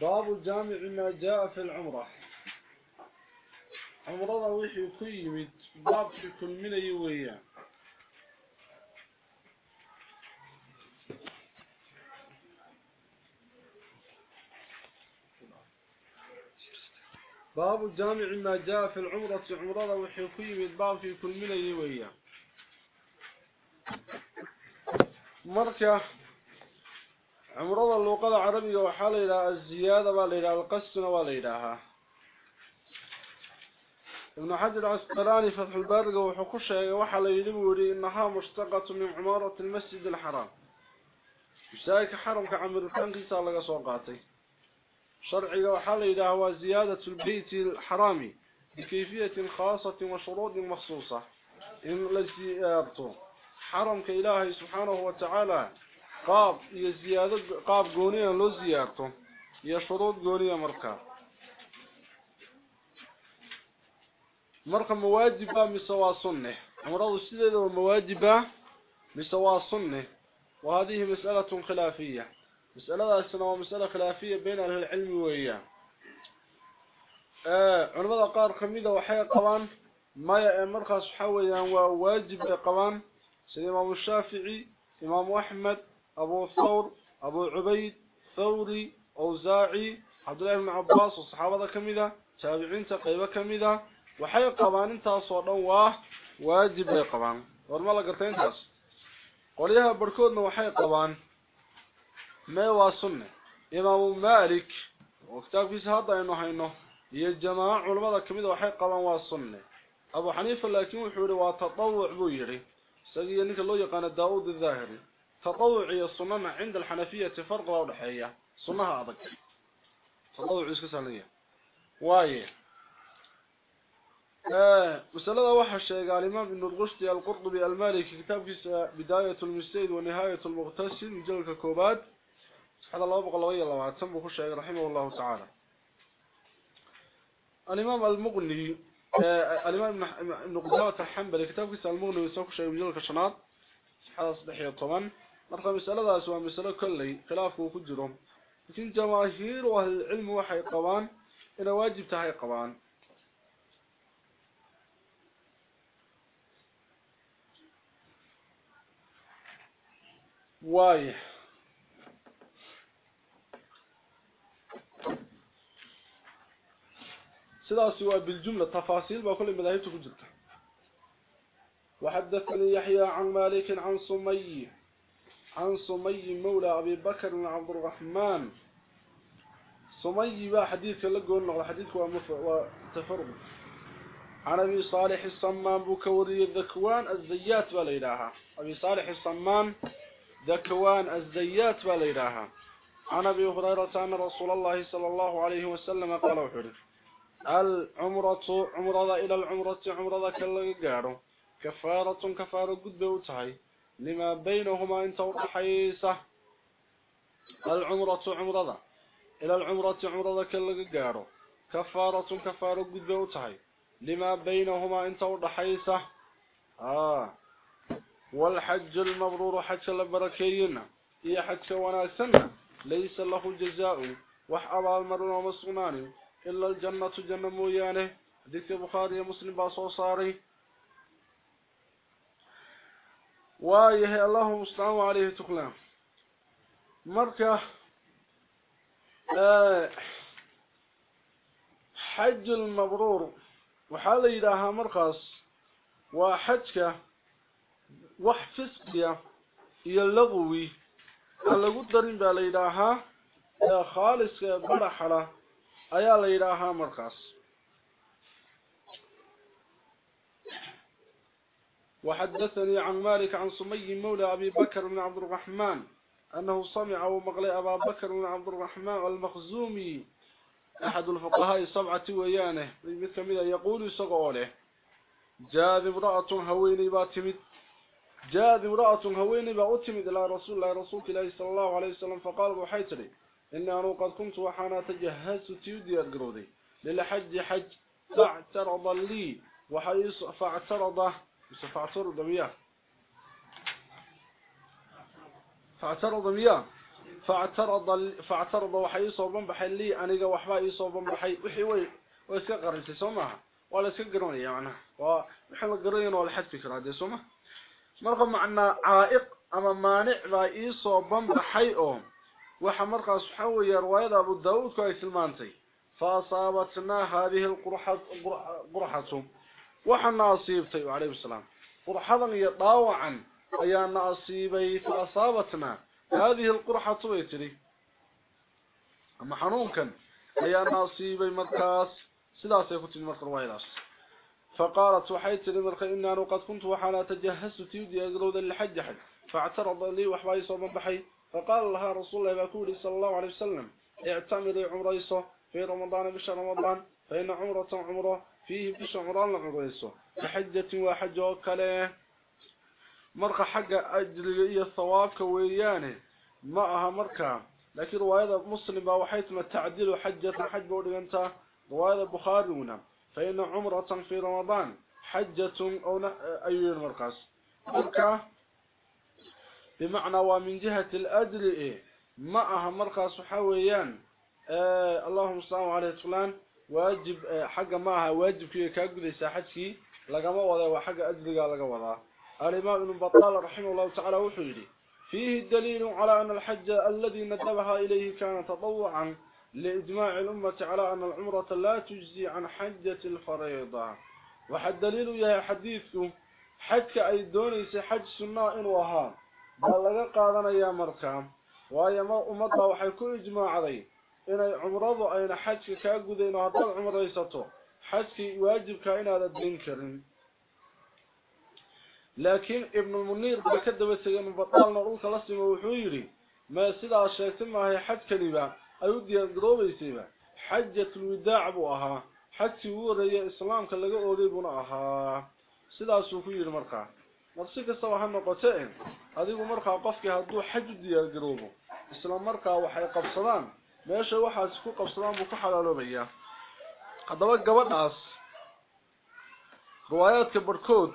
باب جامع ما جاء في العمرة. عمرة وحي كيمت باب كل من يويا. باب جامع ما جاء في العمرة. عمرة وحي كيمت باب كل من يويا. مركة عمرض اللغة العربية وحال إلى الزيادة والإلى القسن والإلىها ابن حجر عسقلاني فتح البارقة وحكوشة وحال يلموري إنها مشتقة من عمارة المسجد الحرام مشتاك حرم كعمر قيسا لغا سوقاتي شرعي وحال إلى هو زيادة البيت الحرامي بكيفية خاصة وشروط مخصوصة إن لزيارته حرم كإلهي سبحانه وتعالى قاب زيادة قاب قونيه لو زيارته يا شروط قونيه مركا مركا مواجبة مسوا سنة. امره السيده مواجبة مسوا سنة. وهذه مسألة خلافية. مسألة السنة ومسألة خلافية بين أهل العلم وياه ا عمره قار خميدة وحي قوان. ما مرخص حويا وواجب قوان. سليم ابو الشافعي إمام أحمد أبو ثور أبو عبيد ثوري أوزاعي عبد الله بن عباس والصحابة كمذا تابعين تقيبة كمذا وحي قبان انتا صورنواه واجب قبان. ورما لقرتين تاس. قوليها بركودنا وحي قبان. ما سنة؟ إمام مالك. وكتاب في سهادة إنه هينه. هي الجماعة علماء كمذا وحي قبان والسنة أبو حنيفة لكن وحوري وتطوع بويري سيدي أنك الله يقان داود الظاهري. تطوعي الصنمة عند الحنفية فرق وضحية صنها أضك تطوعي اسكسانية وايه آه مسألة الشيء قال الإمام ابن الغشتي القرطبي المالكي كتاب في بداية المستيد ونهاية المغتسل مجلد الكوبات هذا الله بقى الله الله وعتم الشيء رحمه الله تعالى. الإمام المغني آه الإمام ابن قدامة الحنبلي كتاب المغني ويسوق شيء مجلد الشناط هذا صدحية طبعا. Marka masaladaas waa masalo kolley khilaafku ku jiro laakiin jamaahiir ahli cilmi waxay qabaan inay waajib tahay qabaan واي سلاس هو بالجملة تفاصيل بكل مذاهبته في جلته وحدثني يحيى عن مالك عن سمي عن سمي مولى أبي بكر بن عبد الرحمن. سمي با حديث لقوا النقل حديث وتفرد عن أبي صالح الصمان بكوري الذكوان الزيات والإلهة أبي صالح الصمان ذكوان الزيات والإلهة عن أبي هريرة أن رسول الله صلى الله عليه وسلم قال وحده العمرة عمرة إلى العمرة عمرة كاللقاره كفارة كفارة قد بوتهي لما بينهما انت ورحيسة العمرة عمرة. إلى العمرة عمرة كاللقاره كفارة كفارة قد بوتهي لما بينهما انت ورحيسة آه. والحج المبرور حج البركيين هي حج وناسنا ليس له جزاء. وحأبا المرون ومسغنان إلا الجنة جنة مويانه. ذكر بخاري مسلم باصو صاري وايه الله مستعان عليه تقلام. مركة آه حج المبرور. وحال إلىها مرقص وحجك وحفظك يلغوي على قدرين بالإلىها خالص برحلة أيا لإلىها مرقص وحدثني عن مالك عن سمي مولى أبي بكر بن عبد الرحمن أنه سمع ومغلي أبا بكر بن عبد الرحمن المخزومي أحد الفقهاء السبعة ويانه مثل يقول سقوله. جاء امرأة هويني باتمد جاء امرأة هويني باتمد إلى رسول الله رسول الله صلى الله عليه وسلم فقال بحيثري إني أنا قد كنت وحانا تجهزت تيودي القرودي للحج حج فاعترض لي فاعترضه فاعترض مياه فاعترض مياه فاعترض فاعترض وحي سو بنبخay li aniga waxba ii soo banbaxay wixii way way iska qarintay Soomaa wala iska garanaya macnaha waa waxa la garanayna wala xad fikra de Soomaa marka macna caa'iq ama maanic baa ii soo banbaxay oo waxa markaas waxa weeye riwaayada Abu Daawud ku ay tilmaantay fa asaabatna hadhihi alqurhat qurhatu alayhi salaam qurhadan iyo dhaawacan ayaa naasiibay fa asaabatna هذه القرحة ويتري أما حنونكا أي ناصيبي مركاس سلاسة يكون مركا روايلاس فقالت وحيت لمركا إني أنا قد كنت وحالا تجهزت تيودي أقلو ذا الحج حج. فاعترض لي وحباي صوبا بحي فقال لها رسول الله باكولي صلى الله عليه وسلم. اعتمري عمريسو في رمضان بشهر رمضان. فإن عمرة عمره فيه في شمران لغريسه بحجة واحجة وكاله مرقى حق أجل الثوابك ويانه معها مرقى لكن رواية مسلمة وحيثما تعديل حجة حجة ورغنتا رواية بخاريونا فإن عمرة في رمضان حجة أو أي المرقص مرقى بمعنى ومن جهة الأدل إيه. معها مرقص حويا. آه، اللهم صلى الله عليه وسلم واجب آه حق معها واجب كي كاغدي ساحتكي لغما ودا وحق أجرها لغا ودا الإمام ابن بطال رحمه الله تعالى وحيري فيه الدليل على أن الحج الذي ندبها إليه كان تطوعا لإجماع الأمة على أن العمرة لا تجزي عن حجة الفريضة. وحد دليل يا حديث حج أي دونيس حج سنة إن وها بل لغا قادنا يا مركام. وهي أمتها وحيكون إجماع عليه إن عمرض أين حج كأقودين وهذا العمر يسطو. حج واجب كائن هذا الدين كريم. لكن ابن المنير بكدب سيغن بطالنا رولك لسيما وحويري. ما سيدا شاكتن ما هي حج كليبا أيودي القروبيسيبا حجة الوداع بوها حج وريا إسلام كاللغا أوليبنا أها. سيدا سوفير مرقا. مرسيك السواحة نقطين هذه مرقا قفك هدو حج دي القروبو إسلام مرقا وحي قبصدان. ماشا واحد سكو قبصدان بكو حلالو بيا قدوات قبط عص روايات كبركوت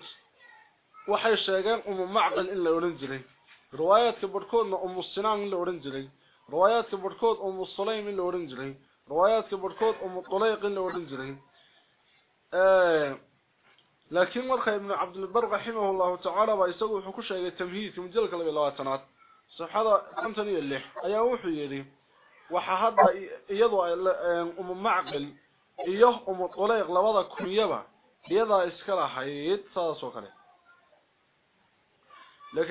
waxay sheegeen umu macqal in la oran jiray riwaayaadka barkoodna umu sinaan in la oran jiray riwaayaadka barkood umu sulaym in la oran jiray riwaayaadka barkood umu tulayq in la oran jiray laakiin marka ibn cabdilbar raximahullahu tacaala baa isagu wuxuu ku sheegay tamhiidka mujalka laba labaatanaad safxada konton iyo lix ayaa wuxuu yidhi waxa hadda iyadoo umu macqil iyo umu tulayq labada kunyaba iyadaa iska lahayd saas oo kale.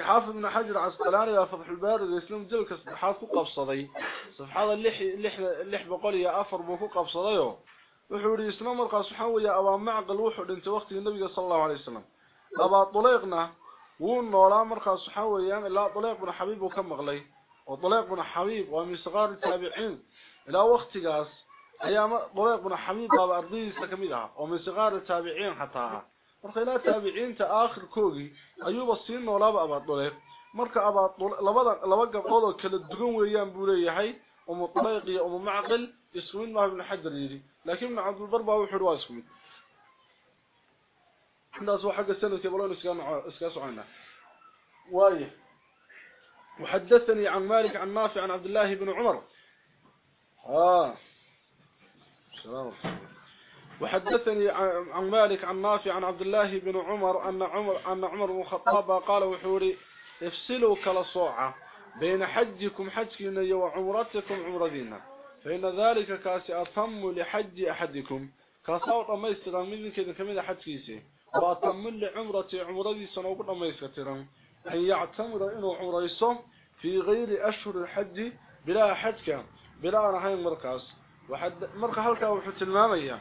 حافظ ابن حجر عسقلاني فتح الباري اسلام جلك صفحات كو قبصدي صفحات اللح اللح اللح بقول يا افر بو كو قبصديو وحوري اسلام مرقا سبحانه يا ابا معقل وحو دنت وقت النبي صلى الله عليه وسلم ابا طليقنا ونولا مرقا سبحانه يا لا طليق بن حبيب وكم مغلي وطليق بن حبيب ومن صغار التابعين. إلى وقت قاس أيام طليق بن حبيب باب أرضي سكملها ومن صغار التابعين حتى. مركي لا تابعين تآخر كوغي أيوب الصين ولا بأبا طليق. مركي أبا طليق لبقى قوله كالدرون ويام بوليحي أم طليق يا أم معقل يسوين ما بن حجر يلي لكن عبد الضربه هو حرواز كوغي عندنا سوى حق السنة كيبالون اسكاسوا عنا واي. وحدثني عن مالك عن نافع عن عبد الله بن عمر. آه. سلام وحدثني عن مالك عن نافع عن عبد الله بن عمر أن عمر أن عمر بن الخطاب قال وحوري افصلوا كلا صوعة بين حجكم حجكنا وعمرتكم عمرتنا فإن ذلك كاس أتم لحج أحدكم. كصوت ما يستغل من كذا كمية حجكيسي وأتم لعمرتي عمرتي سنوكنا ما يستغل أن يعتمر إنه عمريسه في غير أشهر الحج بلا حجك بلا رهين مركز. وحد مركز هلك وحد المامية.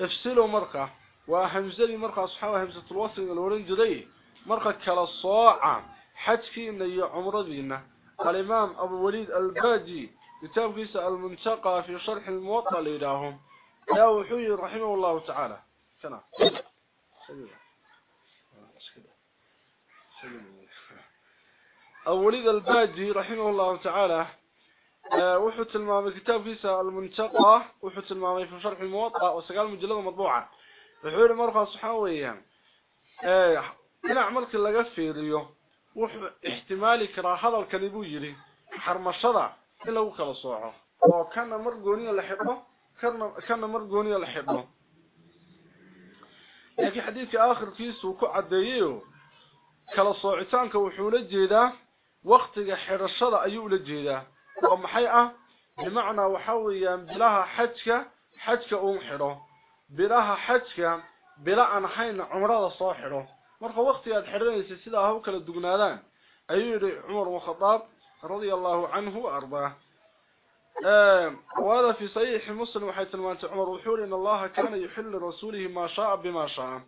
افصلوا مرقة وهمزلي مرقة أصحابها همزة الوصل الورين جدي. مرقة كالصاعة حجكين يا عمرذين الإمام أبو وليد الباجي كتاب قيسة المنتقى في شرح الموطأ لإلههم. يا وحوي رحمه الله تعالى. كنا. أبو أوليد الباجي رحمه الله تعالى وحث المام كتاب فيسا المنتقى وحث المام في شرح الموطأ وسقال مجلد مطبوعة وحول مرخى صحاويا إن عملك اللي قفير وح احتمال كراهض الكليبوجري حرم الشضع إلا هو كالصوعه وكان مرقوني لحبه كان مرقوني لحبه لكن حديث آخر فيسو كو عديه kala soocitaanka wuxuu la jeedaa waqtiga xidhashada ayuu la jeedaa oo maxay ah bimacnaa waxa weeyaan bilaha xajka xajka uu xidho bilaha xajka bila aan ahayn cumrada soo xidho marka waqti aad xidhanaysa sida ah u kala dugnaadaan ayuu yiri Umar ibn Khattab radiyallahu anhu arda وهذا في صحيح مسلم وحيث المانت عمر وحول إن الله كان يحل رسوله ما شاء بما شاء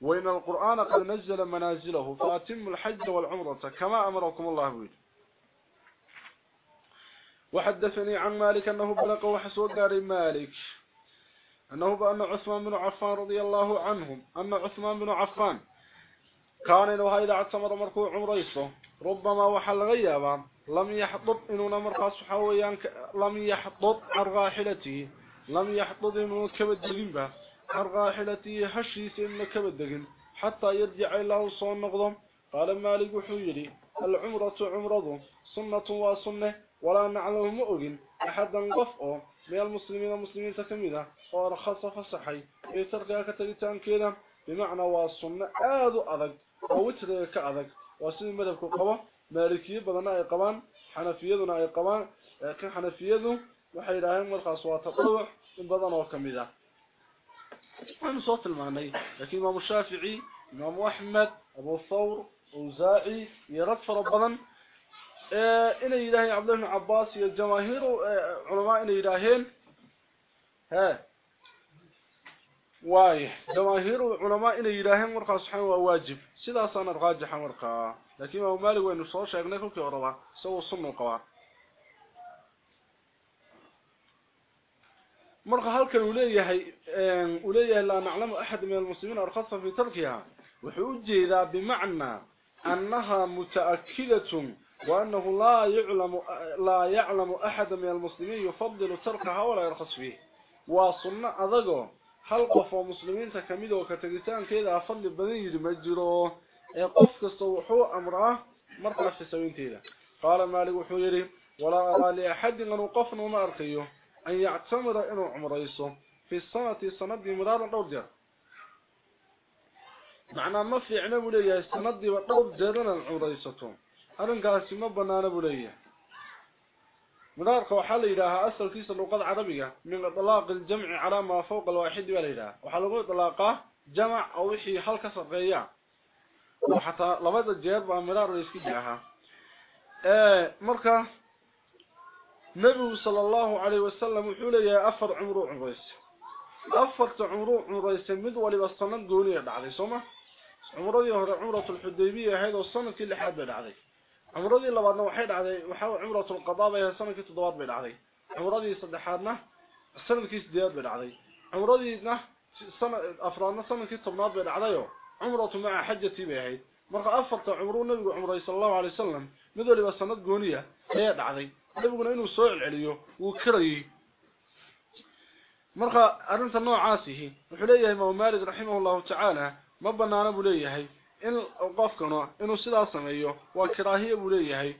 وإن القرآن قد نزل منازله فأتم الحج والعمرة كما أمركم الله به. وحدثني عن مالك أنه بلق وحسود دار مالك أنه بأن عثمان بن عفان رضي الله عنهم أن عثمان بن عفان كان إنه إذا اعتمر مركوع عمريسه ربما وحل غيابا لم يحطب إنه مرقص حويان لم يحطب عن راحلته لم يحطب إنه كبدقين به عن راحلته هشيس إنه كبدقين حتى يرجع إلى صون نقضم. قال مالك وحيري العمرة عمرضه سنة وسنة ولا نعلم مؤغن أحدا قفئه من المسلمين المسلمين تكمينة ورخص فصحي. يترقى كتريتان كذا بمعنى والسنة آذو أذق ووتر كأذق. وسيد مدفك قبا مالكية بدنا أي حنفيذنا أي لكن حنفيذو waxay yiraahdeen markaas waa taqawux in من صوت المهني لكن إمام الشافعي إمام أحمد أبو الثور اوزاعي يرفع ربضا إلى آه، إلهي عبد الله بن عباس والجماهير آه، علماء الهي ها. واي. جماهير علماء الهي مرقى صحيح وواجب سلاسان الراجح مرقى. لكن إمام مالك وانو صوت شاقنا فوق يوروا سوى الصم القواه مرق هلكن وليهي ان وليه لا نعلم أحد من المسلمين أرخص في تركها. وحوجيدا بمعنى أنها متأكدة وأنه لا يعلم لا يعلم أحد من المسلمين يفضل تركها ولا يرخص فيه. وصنع ادغو هل قف مسلمين تكمدو كتغتان كده أفضل بني ما اي قف كسوحو أمره مرق في سوينتيده قال مالك وحويري ولا أرى لأحد أن وقفنا وما أرخيه. أن يعتمر إنه عمريسه في السنة السنة مرارا دور جر معنى ما في عنا بلية السنة دور جرنا عمريسته أنا قاسي ما بنانا بلية مرارك وحال إلها أسر كيس اللقات عربية من طلاق الجمع على ما فوق الواحد وليلها وحالقوا طلاقه جمع أو إحي حلقة صغية وحتى لبدا جير بأمرار ريسك جاها. إيه، مركز. نبي صلى الله عليه وسلم يقول يا أفر عمره عمريس أفرت عمره عمريس مد ولي بصنة قولية بعد سمع عمري هو عمرة الحديبية هذا الصنة كل حد بالعضي عمره اللي بعد نوحيد عليه وحاول عمرة القضاء بها الصنة كي تدوار بالعضي عمره يصدحاتنا الصنة كي تدوار بالعضي عمره يدنا أفرادنا الصنة كي تبنات بالعضي عمره مع حجتي بها مرقى أفرت عمره نبي عمري صلى الله عليه وسلم مد ولي بصنة قولية هي بعضي nabiguna inuu soo celceliyo uu kirayay marka arinta noocaasihi wuxuu leeyahay Imam Malik rahimahullahu ta'ala ma banaana buu leeyahay in qofkana inuu sidaas sameeyo waa kiraahiye buu leeyahay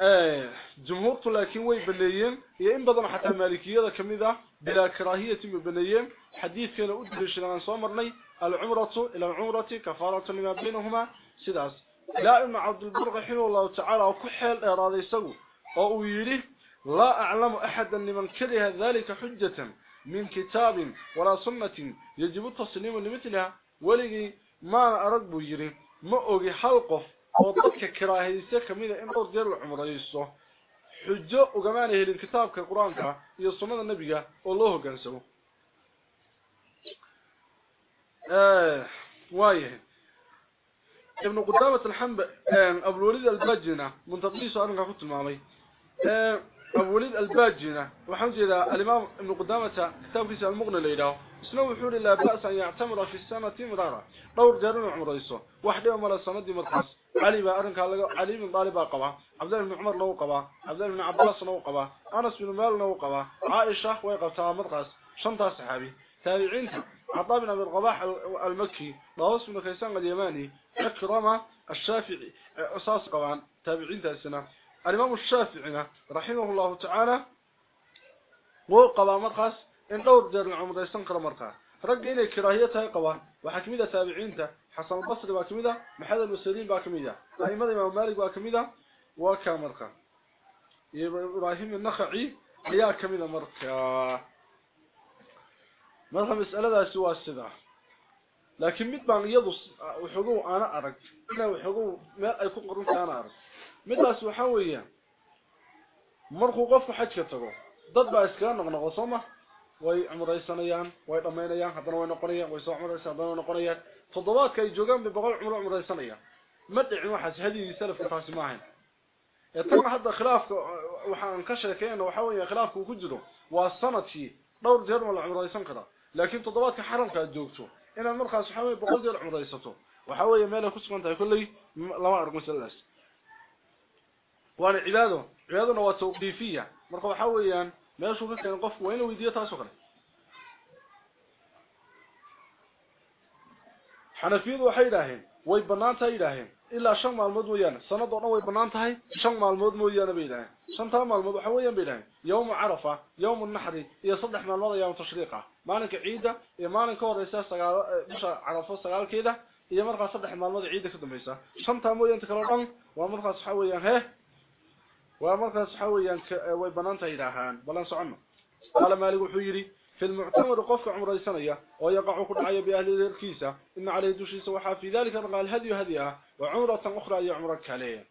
ee jumhuurtu laakiin way baneeyeen iyo in badan xataa maalikiyada kamida bila kiraahiyati ma baneeyeen xadiidkana u dirishaan soo marnay al-umratu ila al-umrati kafaratu lima bainahuma sidaas لا إما عبد البرغ حين الله تعالى وكحيل اراد يسوه أو يري لا أعلم أحدا لمن كره ذلك حجة من كتاب ولا سنة يجب التسليم لمثلها. ولقي ما أرد يري ما أقول حلقه. وطبك كراهي سيكا من إن أرجل العمر يسوه. حجة أقمانه للكتاب كالقرآن يصمى النبي والله قنسوه آه، واي ابن قدامة الحنب أبو الوليد الباجنة. من تطليسه أنا قلت المامي أبو الوليد الباجنة. وحمد إذا الإمام ابن قدامة كتاب كيسا المغنى ليلة اسنو حول الله بأس أن يعتمر في السنة مرارة. طور جارون عمر رئيسه. واحد يوم على السنة دي مدخص علي بارن علي بن طالب قبا عبد بن عمر لو قبا عبد الله بن عباس لو قبا أنس بن مال لو قبا عائشة وهي قبتها مدرس شنطة صحابي. تابعين. عطاء بن أبي الرباح المكي ضوص بن كيسان اليماني أكرم الشافعي أساس قوان تابعين تاسنا. الإمام الشافعي رحمه الله تعالى وقضى مرقس إن دور جار العمر يستنقر مرقس رق إلي كراهيتها قوان وحكميدة تابعينته حسن البصري باكميدة محل المسلمين باكميدة أئمة الإمام مالك باكميدة وكامرقا إبراهيم النخعي ayaa kamida marka marka mas'aladaasi waa sida laakiin mid baan iyadu wuxuu ana arag ina wuxuu meel ay ku qoran tahay ana arag midaas waxa weeyaan markuu qofku xajka tago dad baa iska noqnoqo soma way umraysanayaan way dhameynayaan hadana way noqonayaan way soo umraysan hadana way noqonayaan toddobaadka ay joogaan bi boqol umro umraysanayaan ma dhicin waxa hadii salafka taasi ma ahayn tan hadda khilaafka waxaan ka sheekayna waxa weeye khilaafku ku jiro waa sanadkii dhowr jeer wala cumraysan kara لكن تضبطك حرم كادوكتو إلى المرخص حوالي بقود العريسته وحوالي ماله كسبنت كل لما ارق مثلث وأنا عبادة. عبادة هو توقيفية. مرخص حوالي ما شو كان قف وين ويدية تاسخله حنفيد وحيداهن وي بنانته يداهن ilaa shan maalmood weeyaan sanadoo dhan way banaan tahay shan maalmood mooyaane bay yidhaaheen shantaa maalmood waxa weeyaan bay yidhaaheen yawma carafa yawma naxri iyo saddex maalmood ayaa tashriiqa maalinka ciida iyo maalinka horeysa sagaal bisha carafo sagaalkeeda iyo markaas saddex maalmood ciida ka dambaysa shantaa mooyaan kala dhan waa markaas waxa weeyaan he waa markaas waxa weeyaan way banaan tahay yidhaahaan balan socono qaala maalig wuxuu yidhi في المعتمر قفك عمر سنية ويقع كدعي بأهل الكيسة إن عليه دوشيس وحا في ذلك قال هدي هديها وعمرة أخرى يعمرك عليه.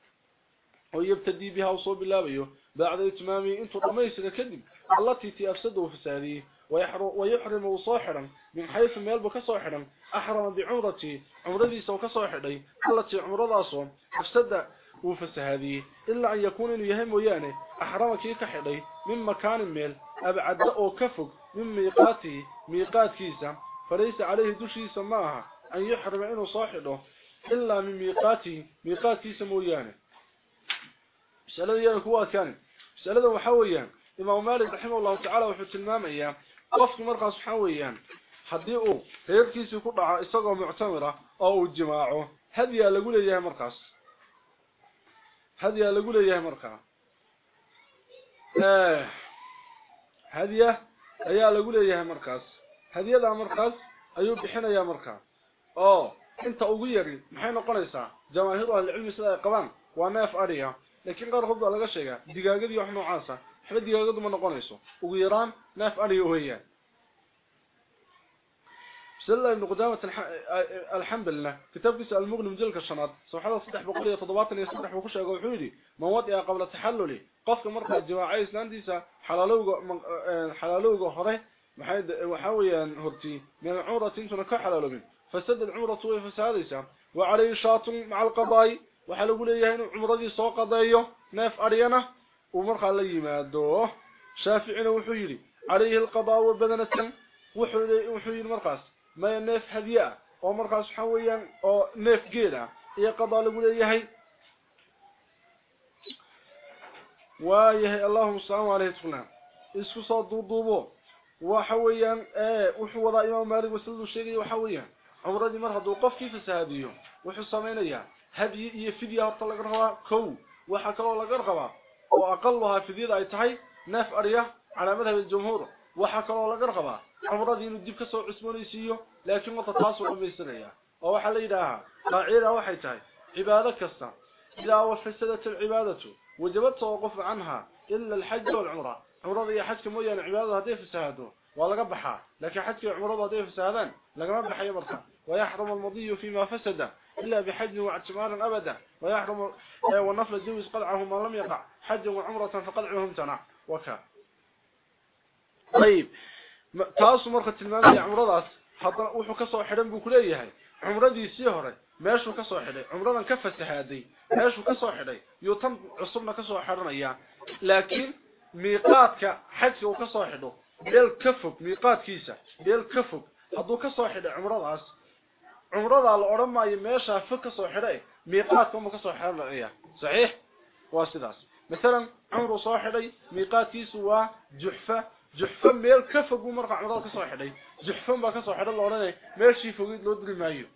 ويبتدي بها وصوب بيه بعد اتمامي انتو رميسك كذب التي تأفسده فساده ويحرم وصاحرا من حيث ما يلبك صاحرا. أحرم بعمرتي. عمرتي سوك صاحري التي عمرة أصوم أفسد وفسهذه إلا أن يكون يهم ويانه. أحرم كيك حدي من مكان ميل. أبعد أو كفق من ميقاته ميقات كيسا فليس عليه دشي سماها أن يحرم إنه صاحبه إلا من ميقاته ميقات كيسا مويانه مسألة يانا كوا كان مسألة وحويا إمام مالك رحمه الله تعالى وحوت المامية قفك مرقص حويا haddii uu reerkiisii ku dhaco isagoo muctamira oo uu jimaaco hadiyaa lagu leeyahay markaas hadiyaa lagu leeyahay markaa hadiya ayaa lagu leeyahay markaas hadiyada markaas ayuu bixinayaa markaa oo inta ugu yari maxay noqonaysaa jamaahiir ahli cilmi sida ay qabaan waa neef ariya laakiin qaar qof baa laga sheegaa digaagadii wax noocaasa waxba digaagadu ma noqonayso ugu yaraan neef ariya weeyaan سلا ابن قدامة الحمد لله كتاب كيس المغني مجلك الشناد صحيح صدح بقولي تضباطني يصدح وكش أقول حولي مواد قبل التحلل قفك مرقى الجماعي إسلانديسا حلالوغ حلالوغ هره. محايد وحاويا هرتي. من عورة تنتنا كحلالو من فسد العمرة طوي فساديسا وعليه شاط مع القضاي. وحلقوا ليه عمرة دي سوق قضايه ناف أريانة ومرقى اللي يمادوه شافعنا وحيري عليه القضاء وبدنة وحيري مرقاس ما ينف هديا أو مرخا سحويا أو نف جيدا هي قضاء لغليهي وايه اللهم صل على سيدنا إسكو صدو دوبو. وحويا ا إيه، وحو ودا إمام مالك وسلم شيغي وحويا عمرني مره دو قف كيف سابيو وحو سمينيا هدي إيه، هي فيديا طلق روا كو. وحا كلو لغ ربا وأقلها فيديا ايتحي نف أريا على مذهب الجمهور. وحا كلو لغ ربا umradii inuu dib ka soo cusboonaysiiyo laakiin wata taas oo dhameystiraya oo waxa la yiraahdaa qaacida waxay tahay cibaado kasta ila wafasadat alibadatu wajibat tawquf anha illa alhajj walumra umrada iyo xajka mooyaan cibaadada hadii fasaado waa laga baxaa laakiin xajka iyo umrada hadii fasaadaan laga baxayo marka ويحرم المضي فيما فسد إلا بحج واعتمار أبدا ويحرم ونفل الجوز قلعه ما لم يقع حج وعمرة فقلعه امتنع وكا طيب تاسو marka tilmaamay umradaas hadana wuxuu ka soo xiran buu ku leeyahay umradiisii hore meeshuu ka soo xidhay umradan ka fasahaaday meeshuu ka soo xidhay iyo tan cusubna ka soo xiranaya laakiin miiqaadka xajka uu ka soo xidho beel ka fog miiqaadkiisa beel ka ka soo xidhay umradaas umrada la oran maayo meesha fog ka soo xidhay miiqaadka uu ka soo xiranaya saxiix waa sidaas مثلا عمره صاحبي ميقاتيس وجحفة جحفم ميل كفغو مرقع مدال كسو خدي جحفن با كسو خدي لوراني ميل شي فغيد لو دغي مايو.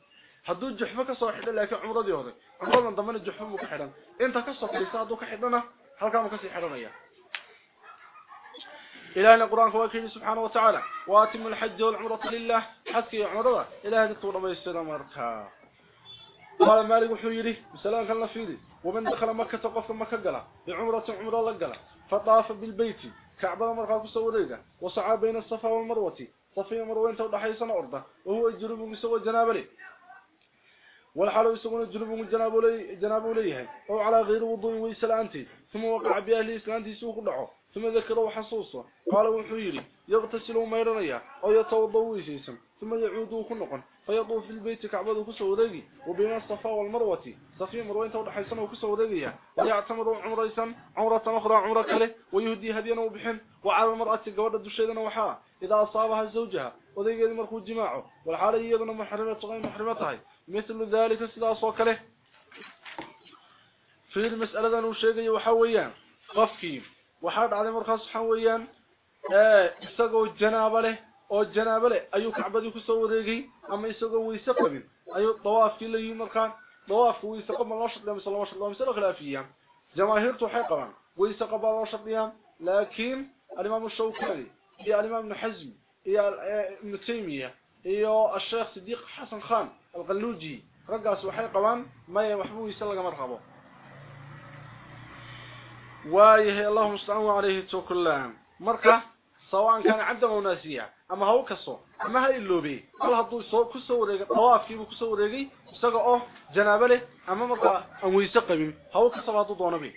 حدو جحفن كسو خدي لكن عمرودي هودي عمرودن دمن جحفن مو خدان انت كسو خدي سادو كخدنا هلكا مو كسي خدانيا إلى ان القران هو كلمه سبحانه وتعالى. وآتم الحج والعمرة لله. حق عمره. إلى ان تقول ما يسلم مرقع قال مالك وحيري سلام كان لفيدي ومن دخل مكة تقف مكة قال عمره عمرة لا قال فطاف بالبيت. كعبة مرقى كسوريقة وسعى بين الصفا والمروة صفية مروين تودحيسان أرضه وهو الجنوب يسوى الجناب لي. والحال يسوون الجنوب الجناب لي جناب ليه أو على غير وضوء ويسلانتي ثم وقع بأهل إسلانتي سوق دعوه ثم ذكروا حصوصة. قال وحيري يغتسل ميرنيا أو يتوضأ ويسيسا ثم يعود كنقا فيطوف في البيت كعبده كسودغي وبين الصفا والمروة. صفي مروين تود حيسن وكسودغيا ويعتمر عمريسا عمرة أخرى عمرة كله ويهدي هديا وبحن. وعلى المرأة قبل دشيدنا وحا. إذا أصابها زوجها وذيقى مركو جماعة. والحالة يغنى محرمة غير محرمتها. مثل ذلك سلا صوكله في المسألة نوشيغي وحويان. قفكي. markaas waxa weeyaan ee isagoo janaabo leh oo janaabo leh ayuu kacbadii ku soo wareegay ama isagoo weyse qabin ayuu dawaafkii la yimid markaan dawaafku weyse qaba loo shaqeeyo mise loo shaqeeyo mise khilaafiyan jamaahiirtu waxay qabaan weyse qaba loo shaqeeyo laakiin al-imam shawkani iyo al-imam ibn iyo ibn taymiya iyo al-sheikh sidiq hasan khan al-qalluji ragaas waxay qabaan ma waxba weyse laga marqabo وايه اللهم استعانوا عليه توكلان مركه سواء كان عبدا أو ناسيا اما هو كسو اما هاي اللوبي هل هدو سو كسو وريغي طوافكي بو كسو وريغي isaga oo janaabo leh ama marka aan weyse qabin hawo ka sabaado doonabay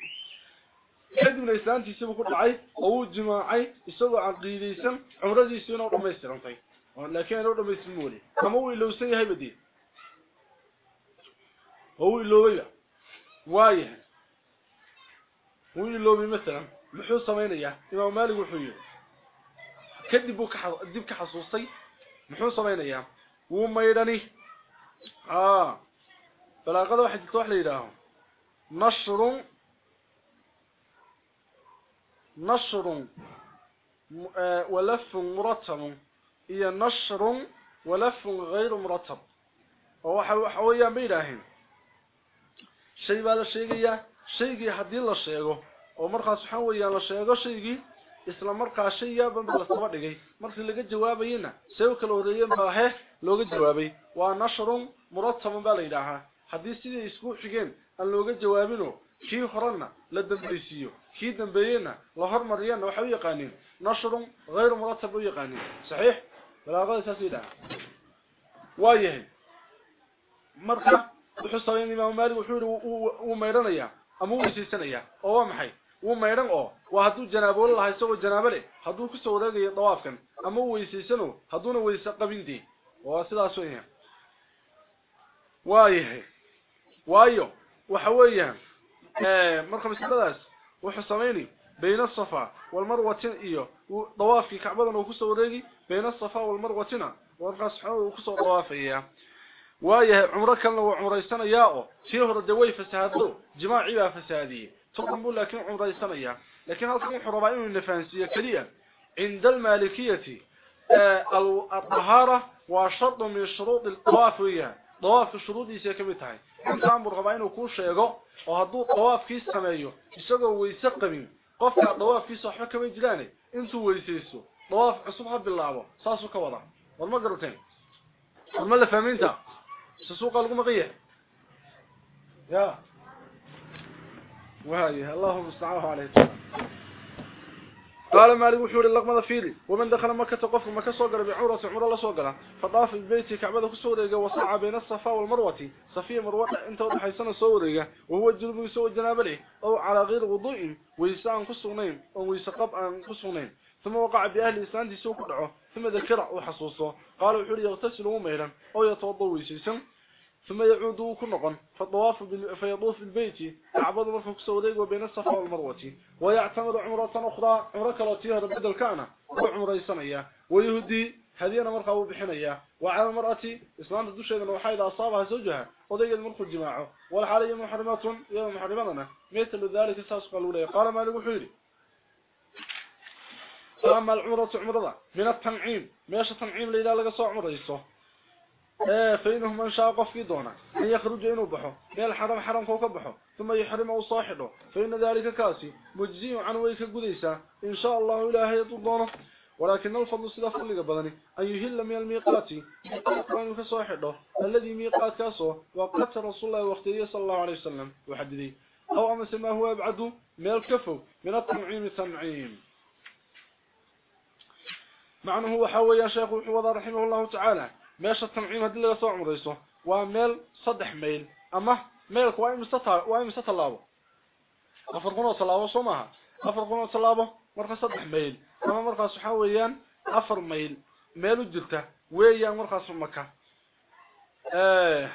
kadibna islaantiisa ku dhacay oo uu jimaacay isagoo caqiideysan umradiisu inuu dhameystirantay laakiin inuu dhameystin mooli ama uu ilowsan yahay badii oo ilowaya waayahay ويلوبي مثلا محو سمينيا امام مالك وحو يري كدب دب كحسوستي محو سمينيا وميدني آه. بلاغده واحد توح ليراهو نشر. نشر. ولف مرتب. هي نشر ولف غير مرتب. وهو حويا بيراهن شيء هذا الشيء shaygii haddii la sheego oo markaas waxaa weeyaan la sheego shaygii isla markaa shay yaaban la saba dhigay markii laga jawaabayna say kala horeeyeen baa he looga jawaabay waa nashrun murattaban baa la yidhaahaa haddii sidii isku xigeen aan looga jawaabino kii horena la dambaysiiyo kii dambeeyena la hormariyana waxa u yaqaaniin nashrun غير murattab u yaqaaniin saxiix balaaqada saas yidhaaha waayahay marka wuxuu sameeyay imaam maalik wuxuu uu meyranayaa ama uu isiisanaya oo waa maxay uu meeran oo waa haduu janaabo lahayd isagoo janaabo leh haduu ku soo wareegayo dawaafkan ama uu isiisano haduuna weysa qabindi waa sidaas weeyaan waayahay waayo waxa weeyaan ee marka masaladaas wuxuu sameeyay بين الصفا والمروه iyo dawaafki kacbadan uu ku soo wareegi بين الصفا والمروه warqas uu ku soo dawaafaya waayahay cumro kalena waa cumraysanaya oo sii hore daway fasaado jimaaci baa تقوم لكن عمره يسمي لكن هذا صحيح ربائن النفانسية كليا. عند المالكية آه، الطهارة وشرط من الشروط الطوافية طواف الشروط يسيك بتاعي عند عمر ربائن وكل شيء وهدو طواف كيس سمي يسيقه ويسقمي قف على طواف كيس وحكم جلاني انتو ويسيسو. طواف عصبها بالله ساسو كورا والمقرتين والمالفهم انت سسوق القمقية Yeah. وهذه. اللهم استعانه عليه قال مالك وحور اللقمة فيلي. ومن دخل مكة سو غرب عمره عمره لا سو غلا فطاف البيت كعبة كسو وريغا وسعى بين الصفا والمروة. صفيه مروة انت ودحيسنا سو وريغا وهو جلب سو جنابه له أو على غير وضوء. ويسان كسونين أو ويسقب ان كسونين ثم وقع بأهل الإسلام دي سوق ثم ذكر وحصوصه. قالوا حري يغتسل وميلا أو يتوضى ويسيسا ثم يعود كنقا فالطواف بال... فيطوف بالبيت. يعبد مرفق سوديق وبين الصفا والمروة. ويعتمر عمرة أخرى عمرة كالتيها ربد الكعنة. وعمرة سنية ويهدي هدينا مرقه بحنية. وعلى المرأة إسلام إذا وحا إذا أصابها زوجها. وضيق الملك الجماعة والحالية محرمات يوم محرماتنا مثل ذلك ساسق الأولى قال مالك حيري فأما العمرة عمرة. من التنعيم. ماشي تنعيم لإذا لقى صو عمريسه إيه فإنه من شاق في دونه. أن يخرج إنه بحه. من الحرم حرم فوق بحه. ثم يحرم أو صاحبه. فإن ذلك كاسي. مجزي عن ويك قديسة. إن شاء الله إلهي يطلبونه ولكن الفضل سلا فضل بدني. أن يهل من الميقات. وأن يفصاحده الذي ميقات كاسه. وقت رسول الله وقته صلى الله عليه وسلم. وحدده أو أمس ما هو يبعده من الكفو من التنعيم التنعيم معنى هو حوى يا شيخ وحوض رحمه الله تعالى. ماشى التنعيم هدي لغا سوى عمريسه وميل صدح ميل أما ميلك واي مستطلابه أفرقنا طلابه صمها أفرقنا طلابه مركز صدح ميل أما مركز حويان أفر ميل ميلو جرته ويان مركز مكة آه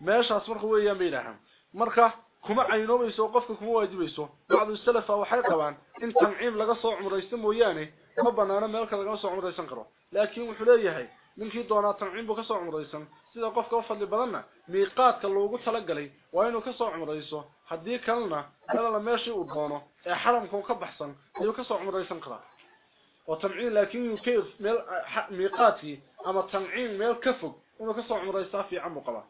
meeshaas marka weeyaan bay dhahaan marka kuma caynoobayso qofka kuma waajibayso bacdu salafa waxay qabaan in tanciim laga soo cumraysto mooyaane ma banaana meel kale laga soo cumraysan karo laakiin wuxuu leeyahay ninkii doonaa tanciim buu ka soo cumraysan sida qofka u fadli badanna miiqaadka loogu talagalay waa inuu ka soo cumrayso haddii kalena meelala meeshii uu doono ee xaramka ka baxsan ayuu ka soo cumraysan karaa oo tanciim laakiin inuu ka meel miiqaadkii ama tanciim meel ka fog inuu ka soo cumraystaa fiican buu qabaa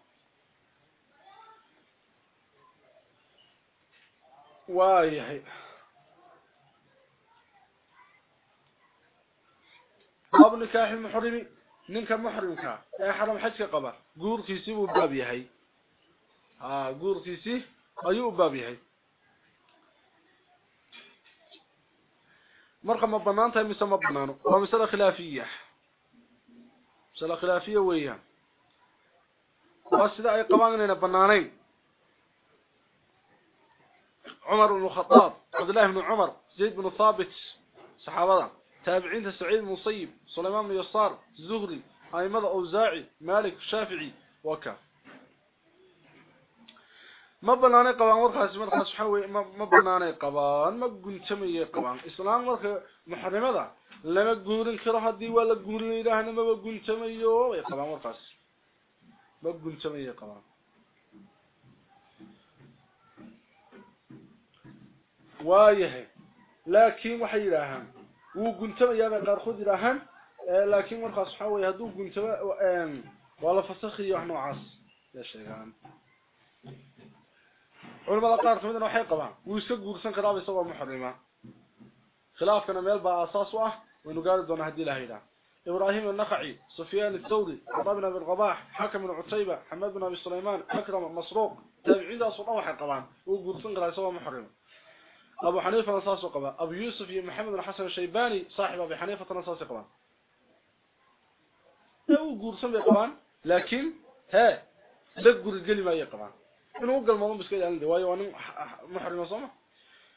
waayahay قبل نكاح المحرمي نينك محرمك. يا حرم حجك قبا قور كيسي وبابي هاي آه، ها قور كيسي ايوب وبابي هاي مرقم البنان تهي بنانو البنان. مسألة خلافية. مسألة خلافية وهي واسداء قبانين البنانين عمر بن الخطاب عبد الله بن عمر زيد بن ثابت صحابة. تابعين سعيد مصيب سليمان يسار زغري هاي ماذا أوزاعي مالك شافعي وكا. ما بناني قبان ورخاس مرخاس حوي ما بناني قبان ما قنتمي قبان. إسلام ورخ محرم لا ما قورن كره دي ولا قورن إلهنا ما قنتمي قبان ورخاس ما قنتمي قبان. وايه. لكن وحي الهام wuu guntamayaa qaarkood yiraahaan laakiin markaas waxa weey haduu guntama waa la fasakhiyo wax noocaas ya sheegaan culimada qaar kamidna waxay qabaan wuu iska guursan karaa isagoo muxrima khilaafkana meel baa asaas u ah waynu gaari doonaa hadii la haydaa إبراهيم النخعي سفيان الثوري عطاء بن أبي الرباح حكم بن عتيبة حماد بن أبي سليمان أكرم مسروق تابعين صلى الله عليه وسلم وقرصن قرأ سوا محرم أبو حنيفة نصاص قبا أبو يوسف محمد الحسن الشيباني صاحب أبي حنيفة نصاص قبا أو قرصن بقبان لكن ها لقر القلمة يقبان إنه قل مضم بس كده عندي وايو أنا محرم صمة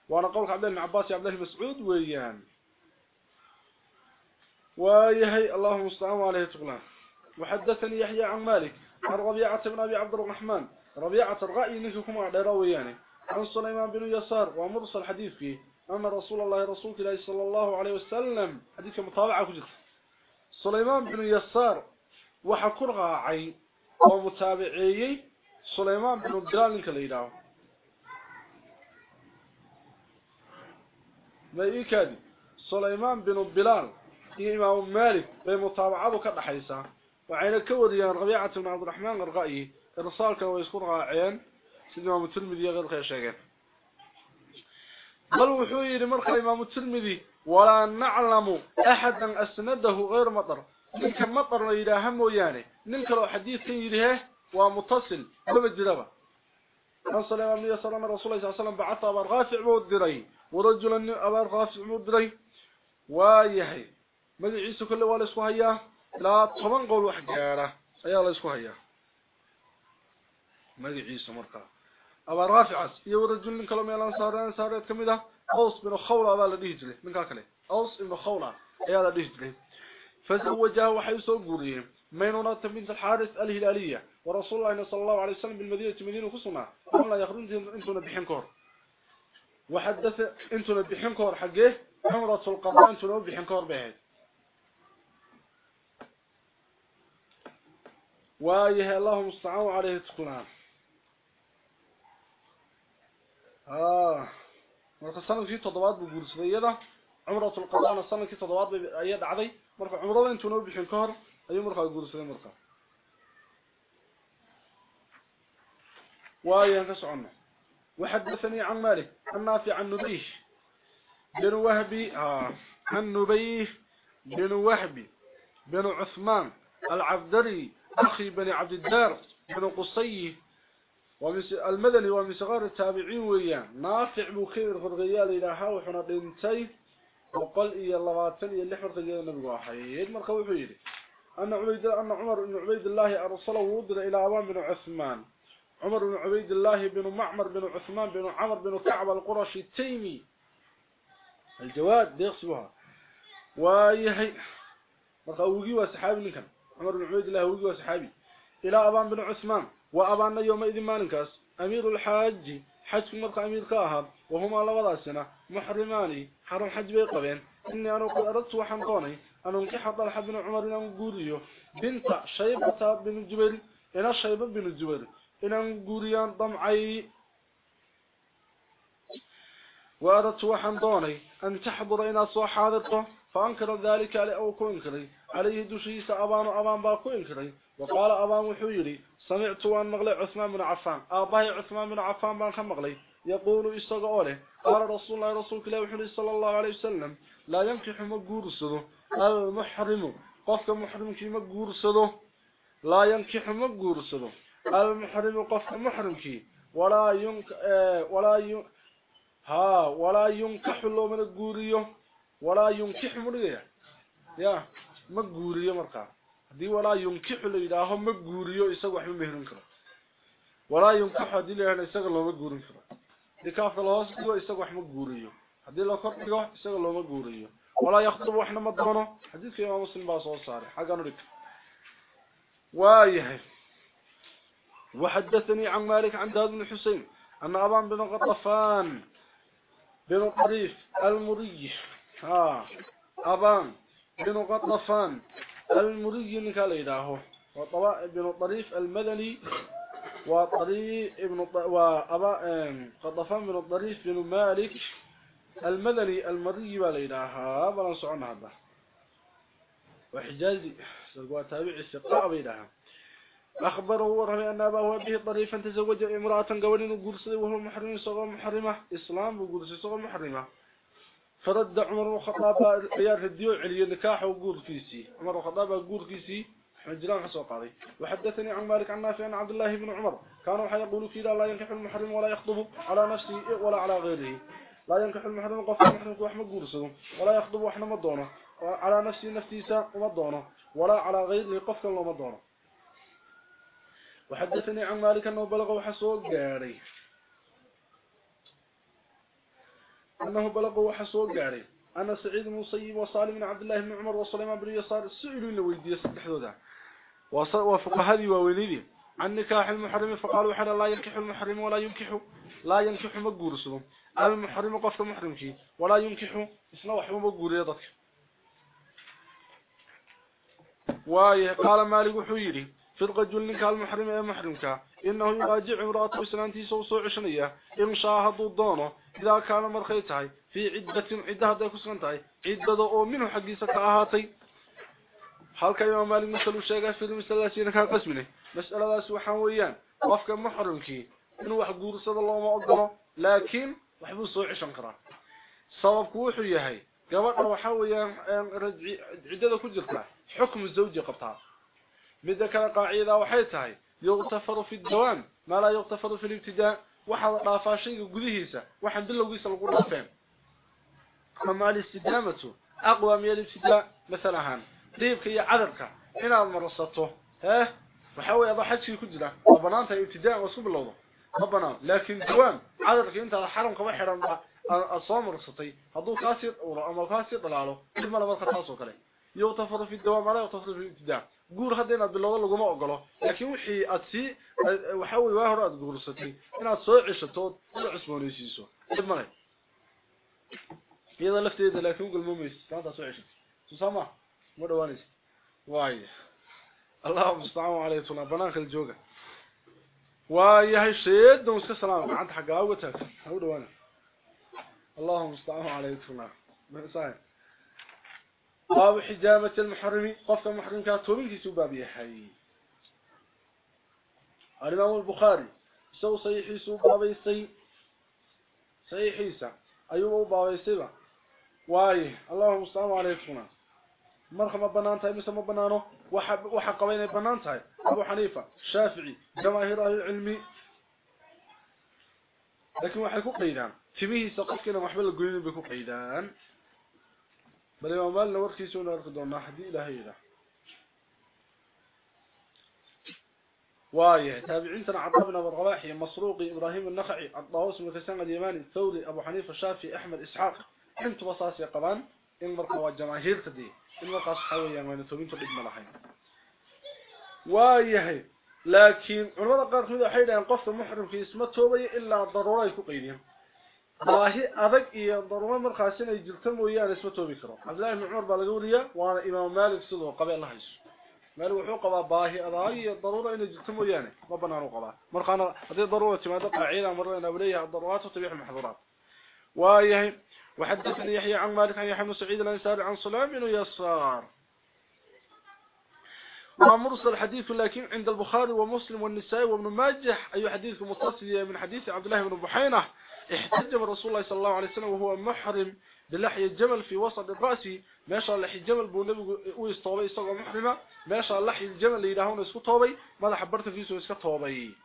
وأنا قولك عبد الله بن عباس عبد الله مسعود ويان. ويهي الله مستعان عليه تقلان وحدثني يحيى عن مالك عن ربيعة بن أبي عبد الرحمن. ربيعة الرأي نفسكم على روياني عن سليمان بن يسار ومرسل حديث فيه أن رسول الله رسول الله صلى الله عليه وسلم حديث مطابعة كجر سليمان بن يسار وحكرها عي ومتابعي سليمان بن بلال لنك ليلاه ما إيكادي سليمان بن بلال إمام مالك بمتابعة كدحيسا وعين كوريان ربيعة بن عبد الرحمن الرأي الرسال كان ويسكرها عين. سيدنا إمام الترمذي غير شيئا. بل وحوي لمرق إمام الترمذي ولا نعلم أحدا أسنده غير مطر. نلك مطر إلى هم وياني نلك لو حديث يليه ومتصل. بمجربة عن سليمان بن يسر أن رسول الله صلى الله عليه وسلم بعث أبا الغافع مودري. ورجلا أبا الغافع مودري. ويهي. مدعيس كل ولا اسكو هيا لا طبعا قول وحجاره ayaa la isku hayaa magaciisa markaa nin kale meelan saareen saareed kamid ah aws bin khawla baa la dhihi jiray ninka kale aws ibn khawla ayaa la dhihi jiray فزوجها وحي سو غوريه ميمونة بنت الحارث الهلالية. ورسول الله صلى الله عليه وسلم بالمدينة مدينة كسنا ولا يخرج أنتم نبحين كور وحدث أنتم نبحين كور حقه. عمرة القضاء أنتم نبحين كور بهد وايه اللهم استعانوا عليه تقولان ها مركز سنه 7 بغورسويده عمرة القضاء سنه 7 ايد عدي. مرق عمرة انت نو بخين كهر اي أيوه، مرق غورسوي مرق واي نفس عنا وحدثني عن مالك عن نافع عن نبيش بن وهبي آه. عن نبيش بن وهبي. بن عثمان العبدري أخي بن عبد الدار بن قصيه المدني ومن صغار التابعين وياه نافع بخير غرغيال إلى حاوحنا بنتي. وقال إيا اللغاتن إيا اللحفر تجينا نبي واحد مركا وحيري. أن عبيد أن عمر بن عبيد الله أرسله ودر إلى عوام بن عثمان. عمر بن عبيد الله بن معمر بن عثمان بن عمر بن كعب القرشي التيمي. الجواد بيغسبها ويهي مرقا وجي وصحابي نكن عمر بن عبيد الله وجي وصحابي إلى ابان بن عثمان. وأبان يوم إذن مالكاس أمير الحاج حج مرقا أمير كاها وهما لبدا سنة. محرماني حرم حج بي قبين إني أنا قد أردت وحن دوني ان انكح طلحه بن عمر إن غوريو بنت شيبة بن جبير. أنا شيبة بن جبير. إن قريان ضمعي وأردت وحن دوني أن تحضر إنا صو فأنكر ذلك علي أو كنكري عليه دشيس أبان أبان باكو إنكري وقال أبان وحيري سمعت أن مغلي عثمان بن عفان. أباي عثمان بن عفان بان خمغلي يقول استغاله قال رسول الله رسول الله وحيري صلى الله عليه وسلم. لا ينكح مقورسده المحرم. قفك محرم كي مقورسده لا ينكح مقورسده المحرم قف محرمك ولا ينك ولا ي... ها ولا ينكح له من ولا ينكح مرغيا يا ما غوريو مرقا دي ولا ينكح لا اله ما غوريو اسق وخم مهرن كرو ولا ينكح دي لا اله اسق لو ما غورن كرو دي كاف خلاص دي اسق وخم غوريو دي لو كرتيو اسق لهم ما غوريو ولا يخطب إحنا ما ضمنه حديث في امام مسلم باصو صار حق انرك وايه. وحدثني عن مالك عن داود بن حسين أن أبان بن غطفان بن قريش المريح. ها أبان بن غطفان المري نكال إلهه وطباء بن طريف المدني وطريف ابن وأبا غطفان بن طريف بن مالك المدني المري بالإله بلان سعون هذا. وحجازي سأقول تابعي السقاء بإلهه أخبره ورمي أن أباه به طريفا تزوج امرأة قولين وقرصي وهو محرم صغر محرمة إسلام وقرصي صغر محرمة. فرد عمر الخطاب عيار الديو علي نكاح وقور كيسي عمر الخطاب وقور كيسي حجران حسو قاضي وحدثني عن مالك عن نافع عن عبد الله بن عمر. كانوا حيقولوا كذا لا ينكح المحرم ولا يخطب على نفسه ولا على غيره. لا ينكح المحرم قف المحرم وحمد قرصه. ولا يخطب وحنا مضونه على نفسه نفسه ومضونه ولا على غيره قف الله مضونه وحدثني عن مالك أنه بلغ وحسوق قاري. أنه بلغ وحسوق قاري. أنا سعيد بن مصيب وصالح بن عبد الله بن عمر وسليمان بن يسار سئلوا لويدية سدحدودا. وفقهدي ووليدي عن نكاح المحرم فقالوا حنا لا ينكح المحرم ولا ينكح لا ينكح مقورسهم المحرم قفت محرمك ولا ينكح اسنا وحبه مقوريضك وايه قال مالك وحويري في الرجل نك المحرم يا محرمك انه يراجع امراته سنانتي سو سو عشنيه ان شاهد الدونه اذا كان مرخيتها في عده عده هذا كسنتها عده أو منه حقيسه كاهاتي halka imaam maalik masal uu sheegay fi misalasiina ka qasmine mas'aladaas waxa weeyaan qofka muhrimkii inuu wax guursado looma ogolo laakiin waxbuu soo cishan karaa sababku wuxuu yahay gabadha waxa weeyaan ciidada ku jirta xukm zawji qabtaa مذكر قاعدة وحيتها يغتفر في الدوام. ما لا يغتفر في الابتداء. وحد ضافا شيء غديسا وحن دلويسا لو غدافين اما الاستدامة. أقوى من الابتداء. مثلا هان. ديبك يا عذرك. ان المرصته. ها؟ وحاول يضحك حد شيء كجرا الابتداء وصوب وسب لوده لكن دوام. عذرك. أنت حرم كبحر خيرن الصوم رصتي. هذو قاصد أو أمر قاصد طلعوا كل ما لو يغتفر في الدوام. ولا يغتفر في الابتداء. يغتفر في الابتداء قول هدينا بالله لغما اوغلو لكن وحي ادسي وحاوي waa hore aad guursatay inaad soo cishatood ila cusboonaysiiso dib male iyada lafteeda laakiin ugal muumis taanta soo cishat tusama ma dhawaanaysa waay الله مستعان عليه طول بنانك الجوجا وياهي شيد iska salaam gacanta xagaa uga taag ha u dhawaana اللهم استعان عليكم صحيح باب حجامة المحرم قف المحرم كاتوبين كيسو بابي حي. امام البخاري سو صحيح سو بابي صي صحيح يسا ايو بابي سيبا. واي اللهم صل عليكم. مرحبا بنانته مسما بنانو. وحب وحقوين بنانته أبو حنيفة الشافعي جماهير أهل العلم. لكن وحي كو قيدان. تبيه سقف كده محمل الجولين بكو قيدان. بل ما بال لو ورخي سونا ورخ دونا حدي واي تابعين سنا عبد بن رواحي إبراهيم النخعي الطاووس متسمى اليماني الثوري أبو حنيفة الشافعي أحمد إسحاق. انت وصاص يا قبان إن مرقوا الجماهير تدي إن مرقوا يا اليمان تومين تبيد ملحين وايه لكن عمر قال خذ حيدا ان قف محرم في اسمه توبه إلا ضروري كو baahi adag iyo daruuro markaas inay jirto mooyaane isma toobi karo cabdillahi ibn cumar baa laga wariyaa waana imaam maalik sidoo qabe la hayso maalik wuxuu qabaa baahi adag iyo daruuro inay jirto mooyaane ma banaan u qabaa markaana haddii daruuro timaado qaacida marna leeyahay daruuraat tubix maxduuraat waayahay وحدثني يحيى عن مالك عن يحيى بن سعيد الانصاري عن سلام بن يسار ومرسل الحديث لكن عند البخاري ومسلم والنسائي وابن ماجه أي حديث متصل من حديث عبد الله بن بحينة احتجب رسول الله صلى الله عليه وسلم وهو محرم بلحية الجمل في وسط رأسي ما شاء الله لحية الجمل بو نبي قويس طوبي استقع محرمة. ما شاء الله لحية الجمل اللي هون اسكو طوبي ماذا حبرت فيه سو اسكو طوبي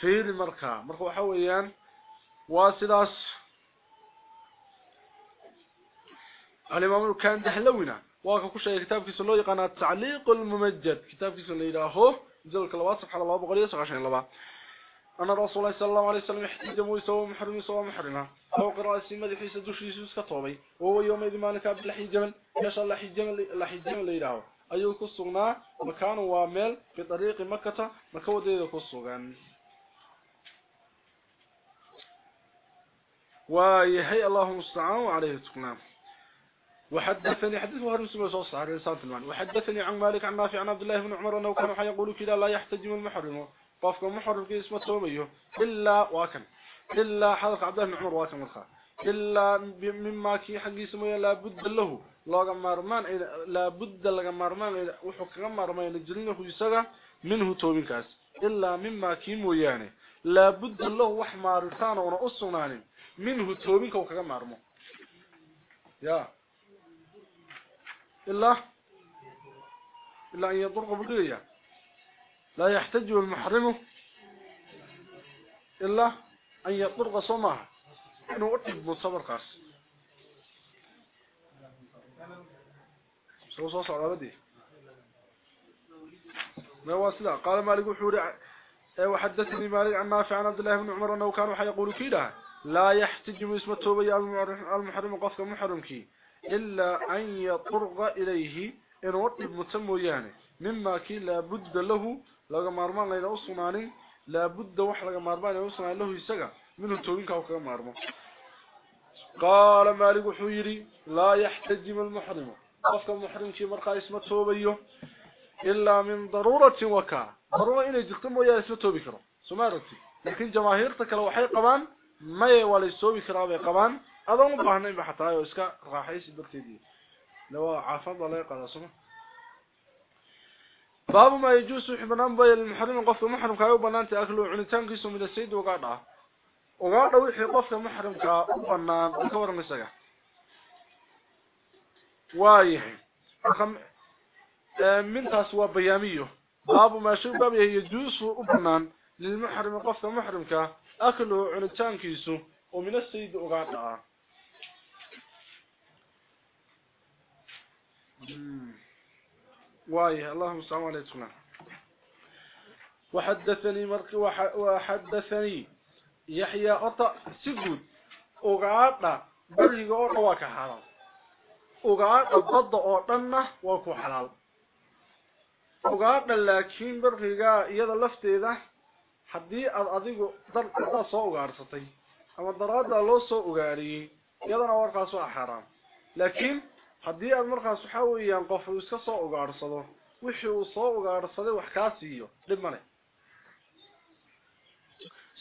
في المركة. مركة وحوية واسداس. الإمام كان دهلونا وكوش أي كتاب في سنوية قناة تعليق الممجد. كتاب في سنوية إلى هو نزل الكلوات الله أبو غريس الله أن رسول الله صلى الله عليه وسلم يحتج موسى ومحرم يسوى محرمة أو قراءة سيمة في دوش يسوس كطوبي وهو يوم إذ مالك عبد الحي جمل. يشاء اللحي جمل اللحي جمل ليلاه أيو كسونا مكان وامل في طريق مكة مكو ديدو كسوغان. ويحيي الله المستعان وعليه تقنام وحدثني حديث وهرم مسلم صوص على رسالة المعنى وحدثني عن مالك عن نافع عن عبد الله بن عمر أنه كان يقول كذا لا يحتجم المحرم. قفك محرم في اسمه توميه. إلا واكن. إلا حلق عبد الله عمر واكن مرخا. إلا مما كي حق اسمه لا بد له. لوغا مارمان لا بد لغا كغا مارمان جرين خو يسغا منه توبينكاس إلا مما كي مويانه. لا بد له وح مارتان أو اسنان منه توبينكو كغا مارمو يا. إلا إلا أن يضرق بقية. لا يحتج المحرم إلا أن يضرق صمع إنه أطلب مصبر قاس سوى صوص على بدي ما واصلة قال مالك وحوري وحدثني مالك عن نافع عن عبد الله بن عمر أنه كانوا حيقولوا كده لا؟ يحتج اسم التوبة المحرم قفك محرم كي. إلا أن يطرق إليه إن وطب متمو يعني مما كي لا بد له لغا مارمان لينا أصناني لا بد وح لغا مارمان لينا أصناني له يساقا منه توينك وكا مارمان قال مالك حويري لا يحتجم المحرم. قفك المحرم كي مرقى اسمه توبيه إلا من ضرورة وكا. ضرورة إنه يجتمو يا اسمه توبكرا سمارتي. لكن جماهيرتك لو حي قبان ما يوالي توبكرا بقبان adoon u baahnayn ba xataa oo iska raaxaysi darteedii lawa caafad la qadasmo باب ما يجوز حبنان باي المحرم قفك محرم كايو بنانت أكلو عنتان كيسو من السيد وقاعدة وقاعدة ويحي قف محرم كايو بنان وكور مساقة وايحي أخم... آه، من تاسوا بياميو. باب ما شو باب يجوز حبنان للمحرم قفك محرم كايو أكلو عنتان كيسو ومن السيد وقاعدة Mmm. وايه اللهم صل على سيدنا وحدثني مرق وحدثني يحيى أطأ سجود. وقعدنا بريق أوضا وكا حلال. وقعدنا بضا أوضنا وكو حلال. وقعدنا لكن بريقا يدا لفتيدا. حدي أضيقو در سو ugaartay ama darada loo soo ugaariyay yadana warkaas waa xaraam laakiin haddii aad markaas waxa weeyaan qof uu iska soo ugaarsado wixii uu soo ugaarsaday wax ka siiyo dib male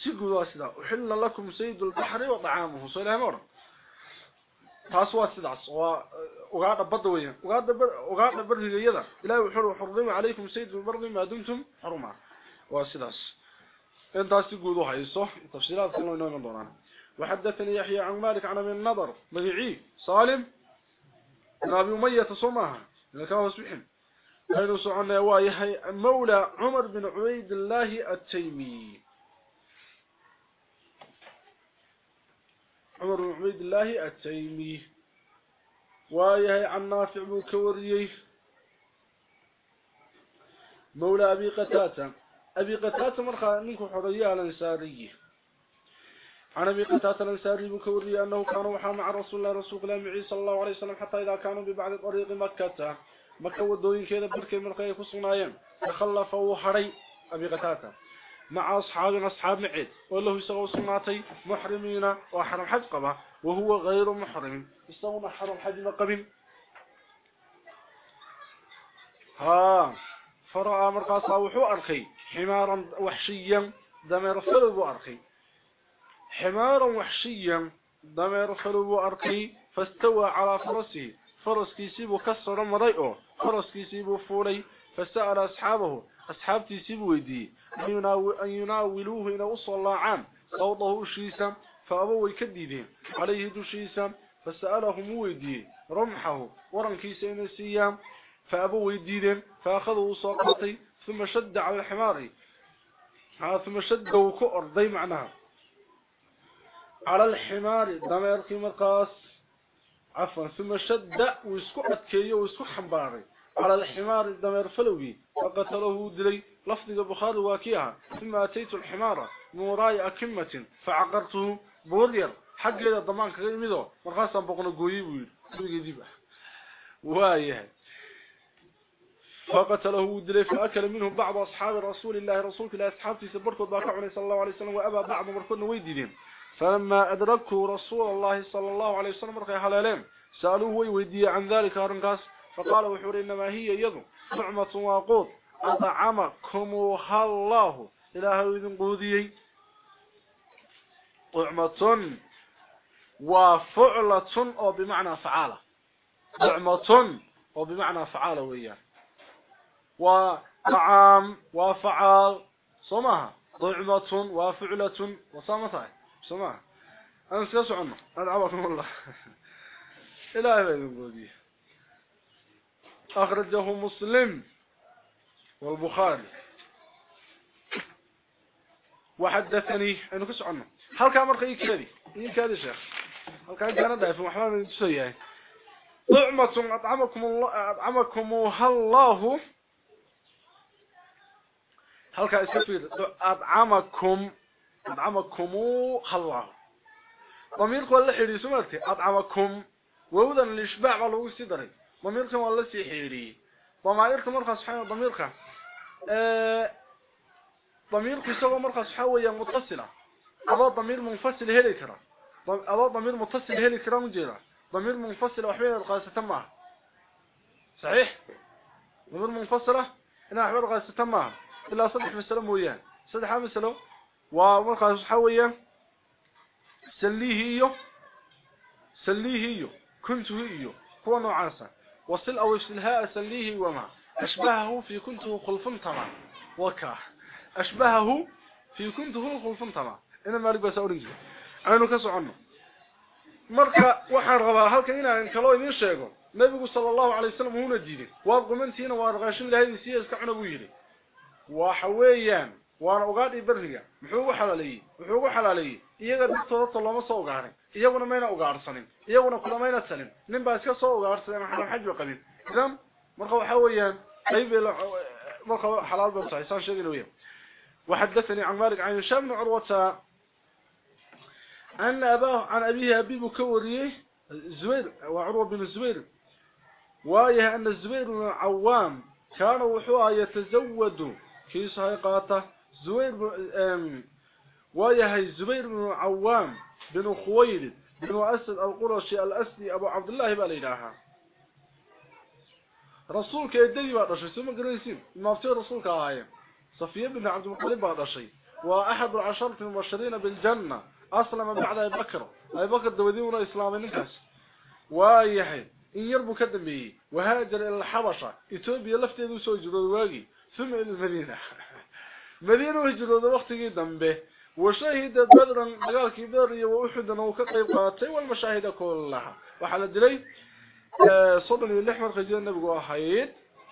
si guud waa sida uhilla lakum saydul bahri wa salaam war taas waa sidaas waa ugaadha badda weeyaan ugaadha ugaadha barrigayada ilaahay wuxuu xurrimay calaykum saydul barri ma dumtum xurma waa sidaas intaas guud u hayso tafsiilaadka loo inoo doonaan وحدثني يحيى عن مالك عن ابي النضر مبيعي سالم بن ابي أمية صمها كان وسبحن هذا سعنا وايحي مولى عمر بن عبيد الله التيمي. عمر بن عبيد الله التيمي. وايهي عن نافع بن كوريه مولى أبي قتاتة أبي قتاتة مرخى منك حرية الأنسارية عن أبي قتاتة الأنساري بن كوريه أنه كان وحا مع رسول الله رسول الله معي صلى الله عليه وسلم حتى إذا كانوا ببعض طريق مكة. مكة ودوين كذا بركي مرخى يفصنايا تخلفوا حري أبي قتاتة مع أصحاب أصحاب معيد. والله يسوى صناتي محرمين وحرم حج قبه وهو غير محرم. يسوون حرم حج قبل ها. فرأى مرقصا وحو أرخي. حمارا وحشيا دمير فلو أرخي. حمارا وحشيا دمير فلو أرخي فاستوى على فرسه. فرس كيسيبه كسر مريئه فرس كيسيبه فولي فسأل أصحابه. أصحابتي سيبوا ويدي أن يناولوه إلى أصل الله عام. صوته شيسا فأبوا يكددين عليه دشيسا فسألهم ويدي رمحه. ورنكيسا إنسيا فأبوا يديدين فأخذوا صاقتي ثم شد على الحمار. ثم شد وكؤر ضي معناها على الحمار دمير مقاس. عفوا ثم شد ويسكو أتكيه ويسكو حنباري على الحمار الدمير فلوي فقتله دلي لفظ البخاري واكيها ثم أتيت الحمار من وراي أكمة. فعقرته بورير. حق إلى الضمان كغيمدو مرخاصا بقنا قويب ويجيبه وايه. فقتله دلي فأكل منهم بعض أصحاب رسول الله. رسول الله أصحابتي سبركوا باكعوني صلى الله عليه وسلم. وأبى بعض مركون ويدين فلما أدركوا رسول الله صلى الله عليه وسلم مرخي حلالين سألوه ويدي عن ذلك هرنقاس فقال وحور إنما هي يد نعمة وقود أطعمكمها الله. إله إذن قودي نعمة وفعلة أو بمعنى فعالة. نعمة أو بمعنى فعالة وإياه وطعام وفعال. صمها ضعمة وفعلة. وصامتها صمها أنسى عنه هذا عبركم الله. إلهي قوديه أخرجه مسلم والبخاري. وحدثني أنه كسو عنه. هل كان مرخي كذي إيه كذي شيخ. هل كان كان دائف وحنا من تسويه طعمة أطعمكم الله أطعمكمها الله. هل كان يستفيد؟ أطعمكم أطعمكمها الله. ضميركم اللي حريسوا سمعتي أطعمكم ووذا الإشباع والله يستدري ضميركم والله سيحيري ضمائركم مرخص حيوان ضميرك. ضميرك يسوى مرخص حوية متصلة. أضاء ضمير منفصل هلي كرا. أضاء ضمير متصل هلي كرا مجيرا. ضمير منفصل وحبين القاسة تمها صحيح؟ ضمير منفصلة؟ إنها حبين القاسة تمها إلا صدح مسلم وياه. صدح مسلم ومرخص حوية. سليه إيو. سليه إيو. كنته إيو. هو نوع عاصة وصل أو يسلها سليه وما. أشبهه في كنته خلفن تما. وكاه أشبهه في كنته خلفن تما. إنما بس سأريجي أنا نكس عنه. مرخى وحن رغبها هل كان هنا كلاوي من الشيء نبي صلى الله عليه وسلم هنا جديد وابقوا من سينا وارغاشم لهذه السياسة كعنا بيجري وحويا. وأنا اوغادي بريا مخو وخلالي مخو وخلالي ايغا دكتور طلبه سو غارن ايغونا ماينا اوغارسنين ايغونا كلامينا سنين نين باس كا سو اوغارسنين حنا حج وقبيل زم مرخو حويا طيب مرخو حلال بو صحيحان شغل ويه وحدثني عن مالك عن هشام بن عروه ان اباه عن ابيها ابي بكوريه زوير وعروه بن زوير وايه ان الزبير العوام كان وحوا يتزود في صيقاته زبير بن وآيه الزبير بن العوام بن خويلد بن أسد القرشي الأسدي أبو عبد الله بالإلهة رسولك يدي بعد شيء ثم قريسين ما في رسولك آية. صفية بن عبد المطلب بعد شيء وأحد العشرة المبشرين بالجنة أسلم بعد أبي بكر. أبي بكر دويدين إسلام الناس. waayahay in yarbu ka dambeeyey wahaajara ila alxabasha etoobiya lafteedu usoo jirooday waagii uma ila almadiina مدينه الوقت وقتي دنبه وشاهد بدر قال كبير ووحدنا وكقيب قاتي والمشاهد كلها وحال الدلي صبح الاحمر خجل النبي وحيد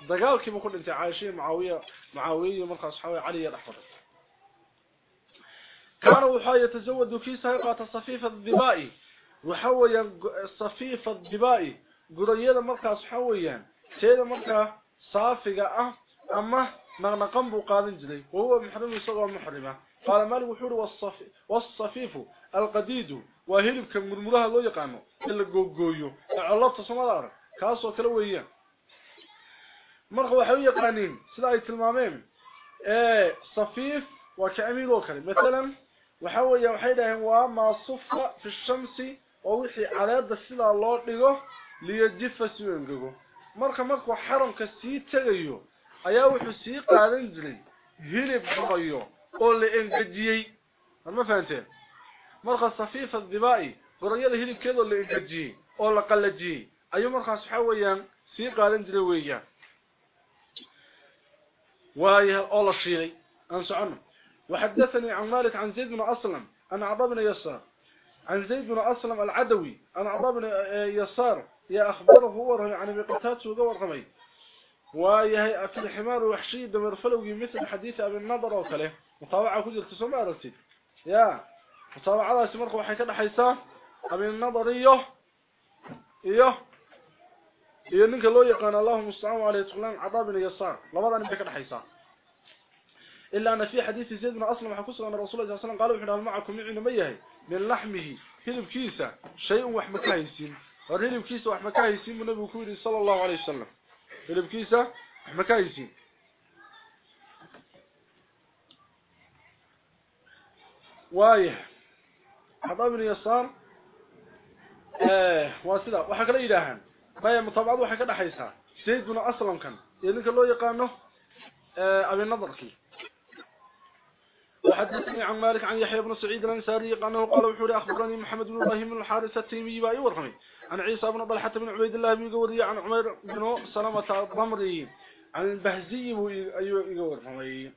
دقال كيف يقول انت عايشين معاوية معاوية ملقى صحاوية علي الاحمر كانوا وحايا تزودوا في سايقة الصفيف الضبائي وحول الصفيف الضبائي قريلا ملقى صحاوية تيلا ملقى صافقة اما نغنقم بقاد الجلي وهو محرم يسوى محرمة. قال مالك حور والصف... والصفيف القديد وهلب كمرمضها لو يقامو إلا غوغويو الله تصمى دار كاسو كلاوية مرخوا حوية قانين سلايت تلمامين. إيه صفيف وكأمين وكري مثلا وحوية وحيدهم وما صفة في الشمس ووحي على يد السلاع الله ليجف سوينقو مرخوا مرخوا حرم كسيد تغيو. Oo ayaa wuxuu sii qaadan jiray hilib dhumayo oo la engejiyey ma fahanteen marka safiifa dibaa'i gorayada hilibkeeda oo la engejiyey oo la qalajiyey ayuu markaas waxa weeyaan sii qaadan jiray weeyaan وايه الله شيري انسعنا وحدثني عن مالك عن زيد بن أسلم عن عطاء بن يسار عن زيد بن أسلم العدوي عن عطاء بن يسار يا أخبره هو عن بقتات وقور قمي وهي في الحمار الوحشي دمر فلوقي مثل حديث ابن النضر وكله. مطابعة كذلك تسمى رسيد. يا مطابعة رأس مرق وحي كده حيثان ابن النضر أيوه أيوه أيوه انك لو يقان الله مستعام عليه تقلان عذاب اليسار لما دعني بكده حيثان إلا أن في حديث زيد من أصل محكوصة أن الرسول الله صلى الله عليه وسلم قالوا إحنا معكم يعني ميه من لحمه. هلب كيسة. شيء وحمكاه يسين ورهلب كيسة وحمكاه يسين من نبي كويري صلى الله عليه وسلم. هلب كيسة مكايسي وايه حضا من يسار واسدا وحق لا إلهان بايا مطابعات وحق لا حيسها سيدنا أصلا كان يلنك اللو يقانه أبي النظر كي وحدثني عن مالك عن يحيى بن سعيد الأنصاري قال قال وحوري أخبرني محمد بن إبراهيم بن الحارث التيمي بأي ورقمي. عن عيسى بن طلحه بن عبيد الله بن قوري عن عمير بن سلمة الضمري. عن البهزي أيوه يورقمي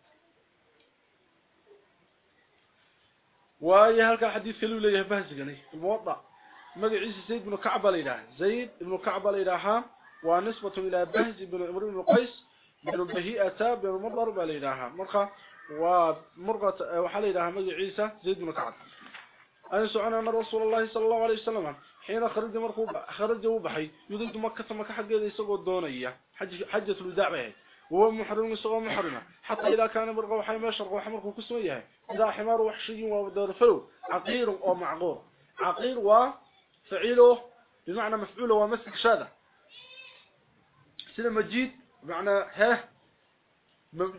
واي هلك حديث كلو ليه بهزغني الموضع magaciisa zayd ibn kacb la yiraahdo zayd ibn kacb la yiraahdo waa nisbatu ila bahz ibn umar ibn qais ibn bahi'ata ibn ومرقة آه، وحليل أحمد عيسى زيد بن كعب. أن سعنا أن رسول الله صلى الله عليه وسلم حين خرج مرقوب خرج وبحي يضيط مكة مكة حق يسوق يسقوا الدونية حجة الوداع به. وهو محرم يسقوا محرمة. حتى إذا كان مرقوا وحي ماشر وحمر كسوية. إذا حمار وحشي ودرفل عقير ومعقور عقير وفعيله بمعنى مفعوله ومسك شادة سلم مجيد معنى ها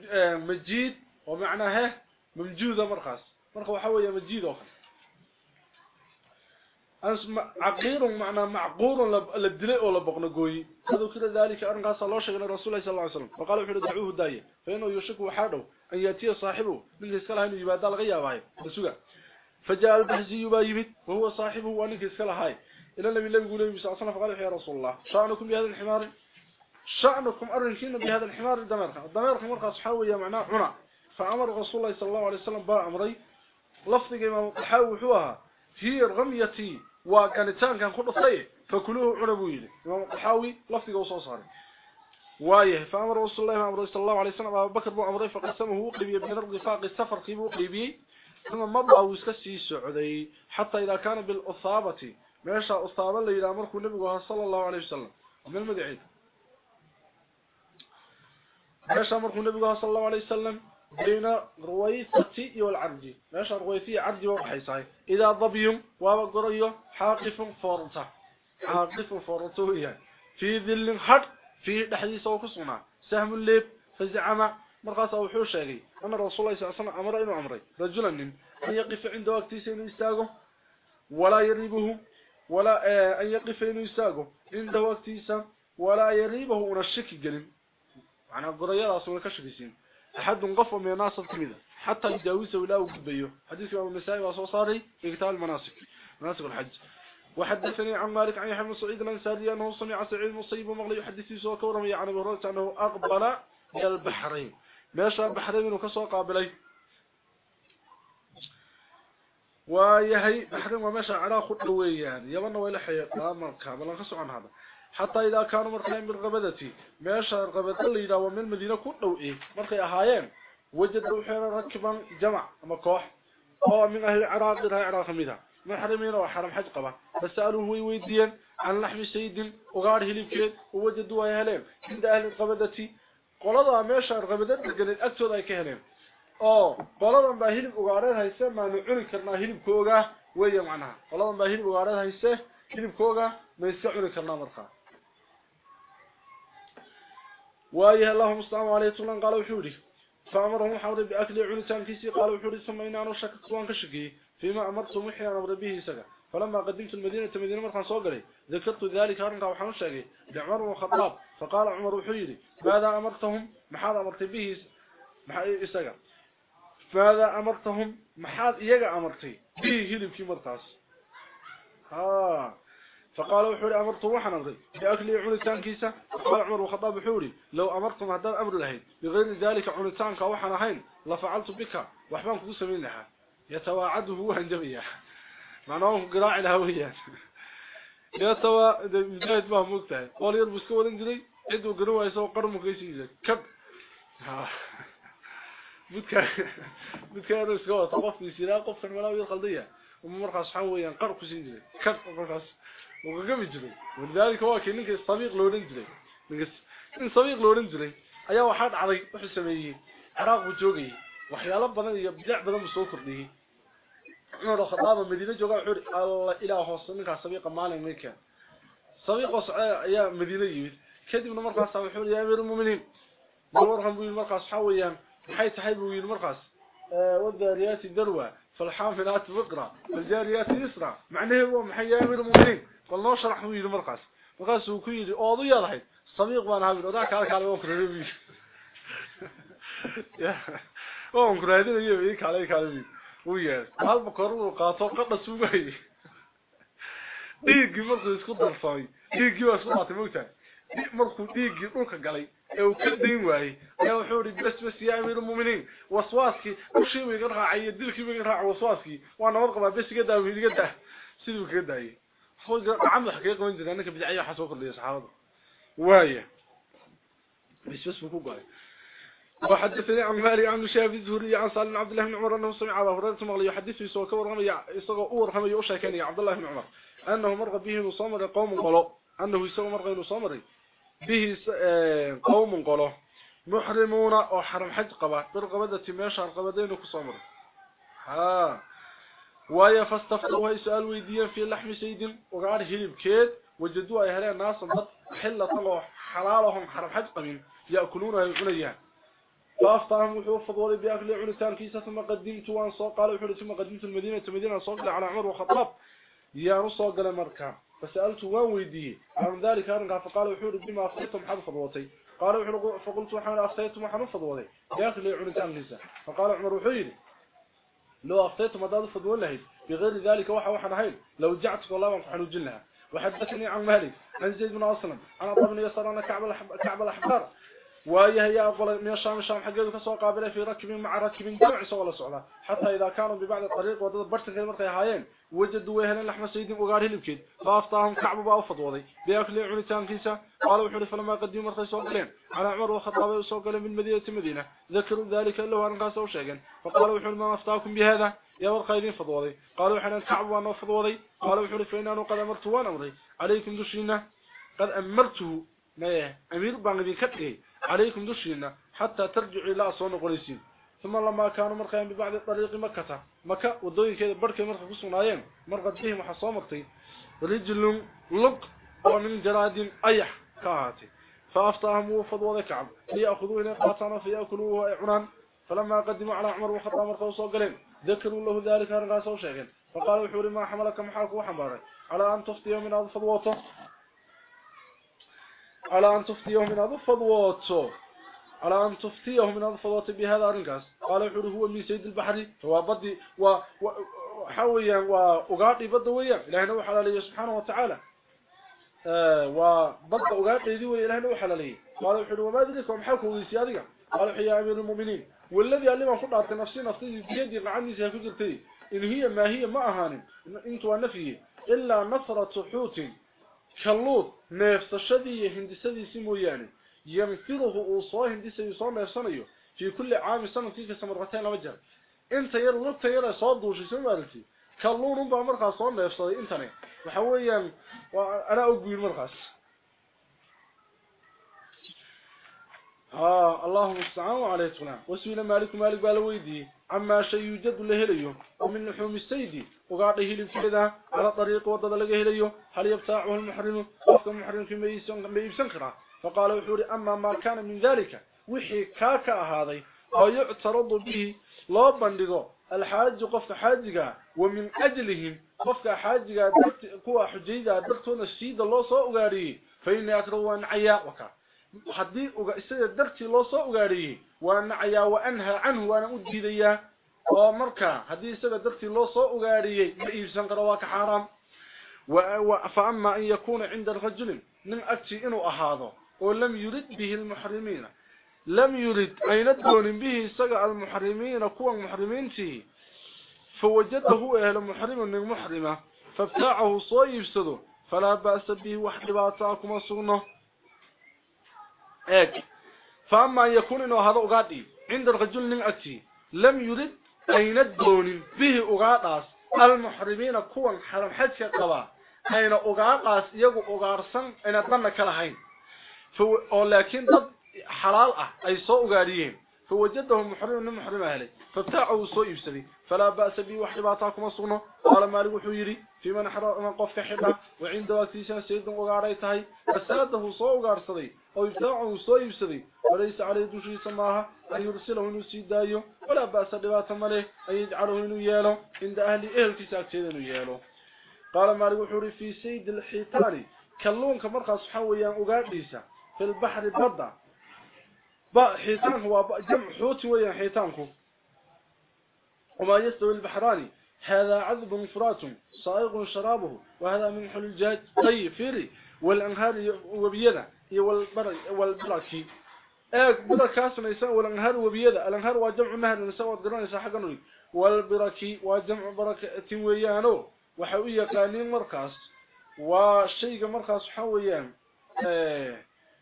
آه، مجيد ومعنى ها ممجودة مرخص. مرخص وحوية مجيد وخص عقير معنى معقور للدلاء ولا بقنقوي هذا كده ذلك أرنقى صلى الله عليه رسول الله صلى الله عليه وسلم. وقالوا حين دعوه داية فإنه يشك وحاده أن يأتي صاحبه من يسكالها إنه يبادى الغيابة بسوء فجاء البهزي يبايبت وهو صاحبه وانك يسكالها هاي. إلى النبي الله يقول لي صلى الله عليه وسلم يا رسول الله شأنكم بهذا الحمار؟ شأنكم أرنكين بهذا الحمار؟ الدمارخ الدمارخ مرخص حاوية معناه عنا فأمر رسول الله صلى الله عليه وسلم باع أمري. لفظي إمام حاوحوها هي الرميتي وكانتان كان كل فكلوه عنبويل إمام الحاوي لفظي وصو صاري وايه. فأمر رسول الله أمر صلى الله عليه وسلم. أبو بكر بو أمري فقسمه وقلبي بين الرفاق السفر قيبه وقلبي ثم مضى وسكسي سعودي. حتى إذا كان بالأصابة. ماشى أصابة اللي إلى أمركم النبي صلى الله عليه وسلم. ومن المدعين ماشى أمركم النبي صلى الله عليه وسلم. بين رويثتي والعرج. ماشى رويثي عرج وحيصاي إذا ضبيهم وقريه حاقف فورته حاقف فورته يعني في ذل حد في دحديث وكسنا سهم الليب فزعم مرقاس أو وحو شيغي أن رسول الله صلى الله عليه وسلم أمر إنه رجلا إن يقف عند وقتي سين يستاغو ولا يريبه ولا أن يقف إنه يستاغو عند وقتي ولا يريبه ونشك جلن أنا قريا رسول كشفيسين أحد قف من ناس كميدة. حتى يجاوز ولا وقبيه حديث ابو النسائي وصو صاري في كتاب المناسك مناسك الحج. وحدثني عن مالك عن يحيى بن سعيد الانصاري أنه سمع سعيد مصيب ومغلي يحدث سو كورم يعني هريرة أنه أقبل إلى البحرين. ماشى البحرين وكسو قابلي ويهي بحرين وماشى على خد ويان يبنا ولا حي قام كامل كسو عن هذا. حتى إذا كانوا مرحلين من رقبتي ماشا رقبت اللي إذا ومن المدينة كنت لو إيه مرحي أهايين وجدوا حين ركبا جمع مكوح هو من أهل العراق إذا عراق ميتا. من حرمين وحرم حج قبا. فسألوا هو يوديا عن لحم السيد وغاره لكيد ووجدوا أهلين عند أهل رقبتي قلضا ماشا رقبتي قلت أكتو ذاك أهلين oo qoladan baa hilib u gaareen hayse maana cun karnaa hilib kooga weeyo macnaa qoladan baa hilib u gaareen hayse hilib kooga ma isku cun karnaa markaa allahumma salaamu alayhi tulan qala wuxuu yiri فأمرهم حاول بأكل عنتان كيسي قالوا حوري ثم إن أنا شكت وان كشكي فيما أمرتم وحي أمر به سكا فلما قدمت المدينة مدينة مرخان صوغري. ذكرت ذلك هرنك وحنو شاقي لعمر وخطاب فقال عمر وحيري. ماذا أمرتهم؟ محاد أمرت به سكا ماذا أمرتهم؟ محاد إيجا أمرتي. به هلم في مرتاس ها فقال وحوري أمرت وحن أمري بأكل عنتان كيسة. قال عمر وخطاب وحوري لو أمرتم هذا الأمر لهين. بغير ذلك عنتان كوحن هين. لفعلت بك. وحبان كوسا منها. يتواعده هو عندما معناه قراع الهويات يتوا بداية ما مقتها قال يربس كوالين جري. عنده قنوة يسوى قرم كيسيزة كب. بدك بدك يربس كوالين طقف في سيراء قف الملاوية القلدية ومرخص حويا قرب كيسيزة كب. مرخص. وقام يجري. ولذلك هو كان لك صبيق لورين جري من صبيق لورين جري إيه واحد عضي وحي سميهين عراق وجوغي وحيالا بضان يبدع بضان مستوكر ديه أنا رو خطابا مدينة جوغا حوري الله إله هو صنقها صبيق مالي ميكا صبيق وصعي إيه مدينة يميد كدي من مرقص صبيق حوري يا أمير المؤمنين. من مرقص حوي أيام وحي تحيبه آه، ويه المرقص وذا رياتي دروه فالحام في الآت بقرة فالجاريات يسرع. معناه هو محيا يمير المؤمنين قال نو شرح ويد مرقص مرقص هو كي يجري اوضو يا رحيد صميق بان هابير اوضا كالا كالا وكرا ربي. وكرا هذين إيه كالا كالا بي ويه هل مكرر القاطر قد نسوبهي إيه كي مرقص يسكد الفاي إيه كي واسكد الفاي إيه مرقص إيه كي روكا قلي أو كدين واي. يا وحوري بس بس يا أمير المؤمنين. وسواسكي وشي وي غرها عي دلك وي غرها وسواسكي وأنا ما بس قدا وي قدا سيدو كدا خوج عم الحقيقة وين دنا كبدا أي حاسو قلي اصحابه واي. بس بس فوق واي وحدثني عن مالي عن شاف الزهري عن صالح عبد الله بن عمر أنه سمع ابا هريرة مغلي يحدث في سوق ورمي يسوق ورمي وشكني عبد الله بن عمر. أنه مرغ بهم وصمر قوم قالوا أنه يسوق مرغ وصمري به قوم قالوا محرمون. أو حرم حج قبا بالقبضة ماشا القبضين كصامر ها. ويا فاستفتوا يسأل ويديا في لحم سيد وقال هلب كيد وجدوا أهلين ناس حلة طلعوا حلالهم حرم حج قبين يأكلونها يقوليان فافتهم وحوف فضولي بأكل عنسان كيسة ثم قدمت وان صوق قال ثم قدمت المدينة المدينة صوق على عمر وخطاب. يا نصوق لمركا فسألت وان ويديه عن ذلك أرنقى فقال وحوله بما أفتيتم حد فضوتي. قال وحوله فقلت وحوله أفتيتم وحن فضولي بأكل عنسان كيسة فقال عمر وحوله لو أفتيتم هذا فضولي بغير ذلك وحا وحا نهيل. لو جعت والله وانفحنوا جنها وحدثني عن مالك عن زيد بن أصلا عن أطلب بن يسران كعب الأحبار. وايه يا أقول من الشام الشام حقيقة كسو قابلة في ركب مع ركب جمع سوى سعلا حتى إذا كانوا ببعض الطريق وضد برسل كلمة هايين وجدوا ويهن لحم سيدين وقاره لبكيد فأفطاهم كعب بأوفض وضي بأكل عنتان كيسا قالوا حولي فلما قدموا مرخي سوقلين على عمر وخطابه وسوقلين من مدينة مدينة. ذكروا ذلك له أن قاسوا شيئا. فقالوا حولي ما أفتاكم بهذا. يا ورقايدين فضوضي. قالوا حنا الكعب وأنا فضوضي. قالوا حولي فإننا قد أمرت وأنا أمري. عليكم دشينا قد أمرته. ما أمير بان كتغي عليكم دشينا حتى ترجعوا إلى أصوان قريسين. ثم لما كانوا مرقين ببعض طريق مكة مكة ودوين كذا بركة مرقى قصنايين مرقى بهم وحصامرتي رجل لق ومن جراد أيح كاهاتي. فأفتاهم وفضوا كعب ليأخذوه إلى قاتانا فيأكلوه عنان فلما قدموا على عمر وخطا مرقى وصوقلين ذكروا له ذلك رغاسوا شيئا فقالوا حوري ما حملك محاك وحمارك على أن تفتيه من هذا فضوته على أن تفتيه من هذا فضوته على أن تفتيه من هذا فضوته بهذا الرنقاس قال يحوله هو من سيد البحر هو بدي و... و... حويا وأغاقي بدا ويا إلهنا وحلالي سبحانه وتعالى. آه وبدا أغاقي ذي ويا إلهنا وحلالي قالوا حلو وما ذلك ومحاكم ويسيادك قالوا حيا أمير المؤمنين والذي علم فضعت نفسي نفسي بيدي عني سيكجرتي إن هي ما هي ما أهانم إنتوا نفيه إلا نفرة حوت كاللوط. نفسشدي هندسدي موياني ينفره أوصاه هندسي يصان نفسانيو في كل عام سنة تلك سمرتين لوجه انت ير لبت ير صاد وشي سمالتي كاللون با markaa soo neefsaday intani waxa weeyaan waa ana og wiil markaas ها الله المستعان عليتنا وسيل مالك مالك بالويدي عما شيء يوجد له اليوم ومن لحوم السيد. وقاعده هل انفردا على طريق وضد له اليوم هل يبتاعه المحرم؟ وقت المحرم في ميسان ميسان خرا فقال وحوري أما ما كان من ذلك وحي كاكا هذي ويعترض به لو بندقه. الحاج قفت حاجك ومن أجلهم قفت حاجك كوا حجيدة دكتون الشيد الله سوء غاري فإن يترون عياء وكاك وحدي اوغا اسد درتي لو سو اوغاري وأنا عيا وانها عنه وأنا اوديديا أو مركا حدي اسد درتي لو سو اوغاري ما يبسن قروا كحرام وا ان يكون عند الرجل من اكتي انه احاده ولم يرد به المحرمين لم يرد اين تكون به اسد المحرمين كون محرمين فيه فوجده أهل المحرم من محرمه فابتاعه صيف سدو فلا باس به وحد باطاكم صنه ايك فأما يكون إنه هذا أغادي عند الرجل من أتي لم يرد أين الدون به أغاداس المحرمين كوا حرم حدك قبا أين أغاداس يقو أغارسان أين أدنك لهين ولكن ضد حلال أي سوء أغاديين فوجده محرم من محرم أهله فابتاعه صويب سدي فلا بأس به وحباتاكم الصنة قال مالك وحيري في من حرام من قف حبه وعند وكتيسان سيد وغاريتهي فساده صو غارسدي أو يبتاعه صو يبسدي وليس عليه دوشي سماها أن يرسله إنه سيدايو. ولا بأس دبات مله أن يجعله إنه يالو. عند أهل إهل كساكتين إنه يالو. قال مالك وحيري في سيد الحيطاني كلونك مرخص حويا وغاديسا في البحر بضع. با حيطان هو جمع حوت ويا حيطانكم. وما يستوي البحراني. هذا عذب فرات صائغ شرابه. وهذا من حل الجاج طيب فيري. والأنهار وبيدا والبركي إيه بركاس نيسان والأنهار وبيدا الأنهار وجمع نهر نساء ودرانيسا حقا نوي والبركي وجمع بركة ويانو. وحوية قانين مركز. وشيء مركز حويان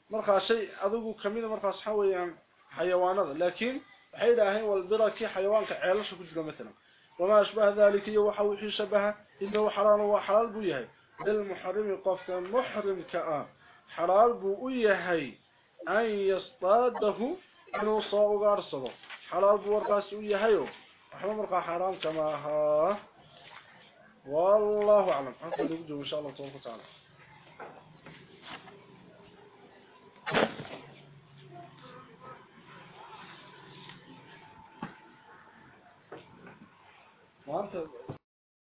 مركز شيء اذوقو كمين مركز حويان حيوانات لكن yidhaaheen walbiraki xayawaanka ceelasha ku jira مثلا وما أشبه ذلك يوحى وحي شبه إنه حلال وحلال بويهي للمحرم قفك محرم كآن حلال بويهي أن يصطاده أنه صاغ غارصده حلال بورقاس ويهي وحلال مرقى حرام كما ها والله نبجو إن شاء الله تعالى Awesome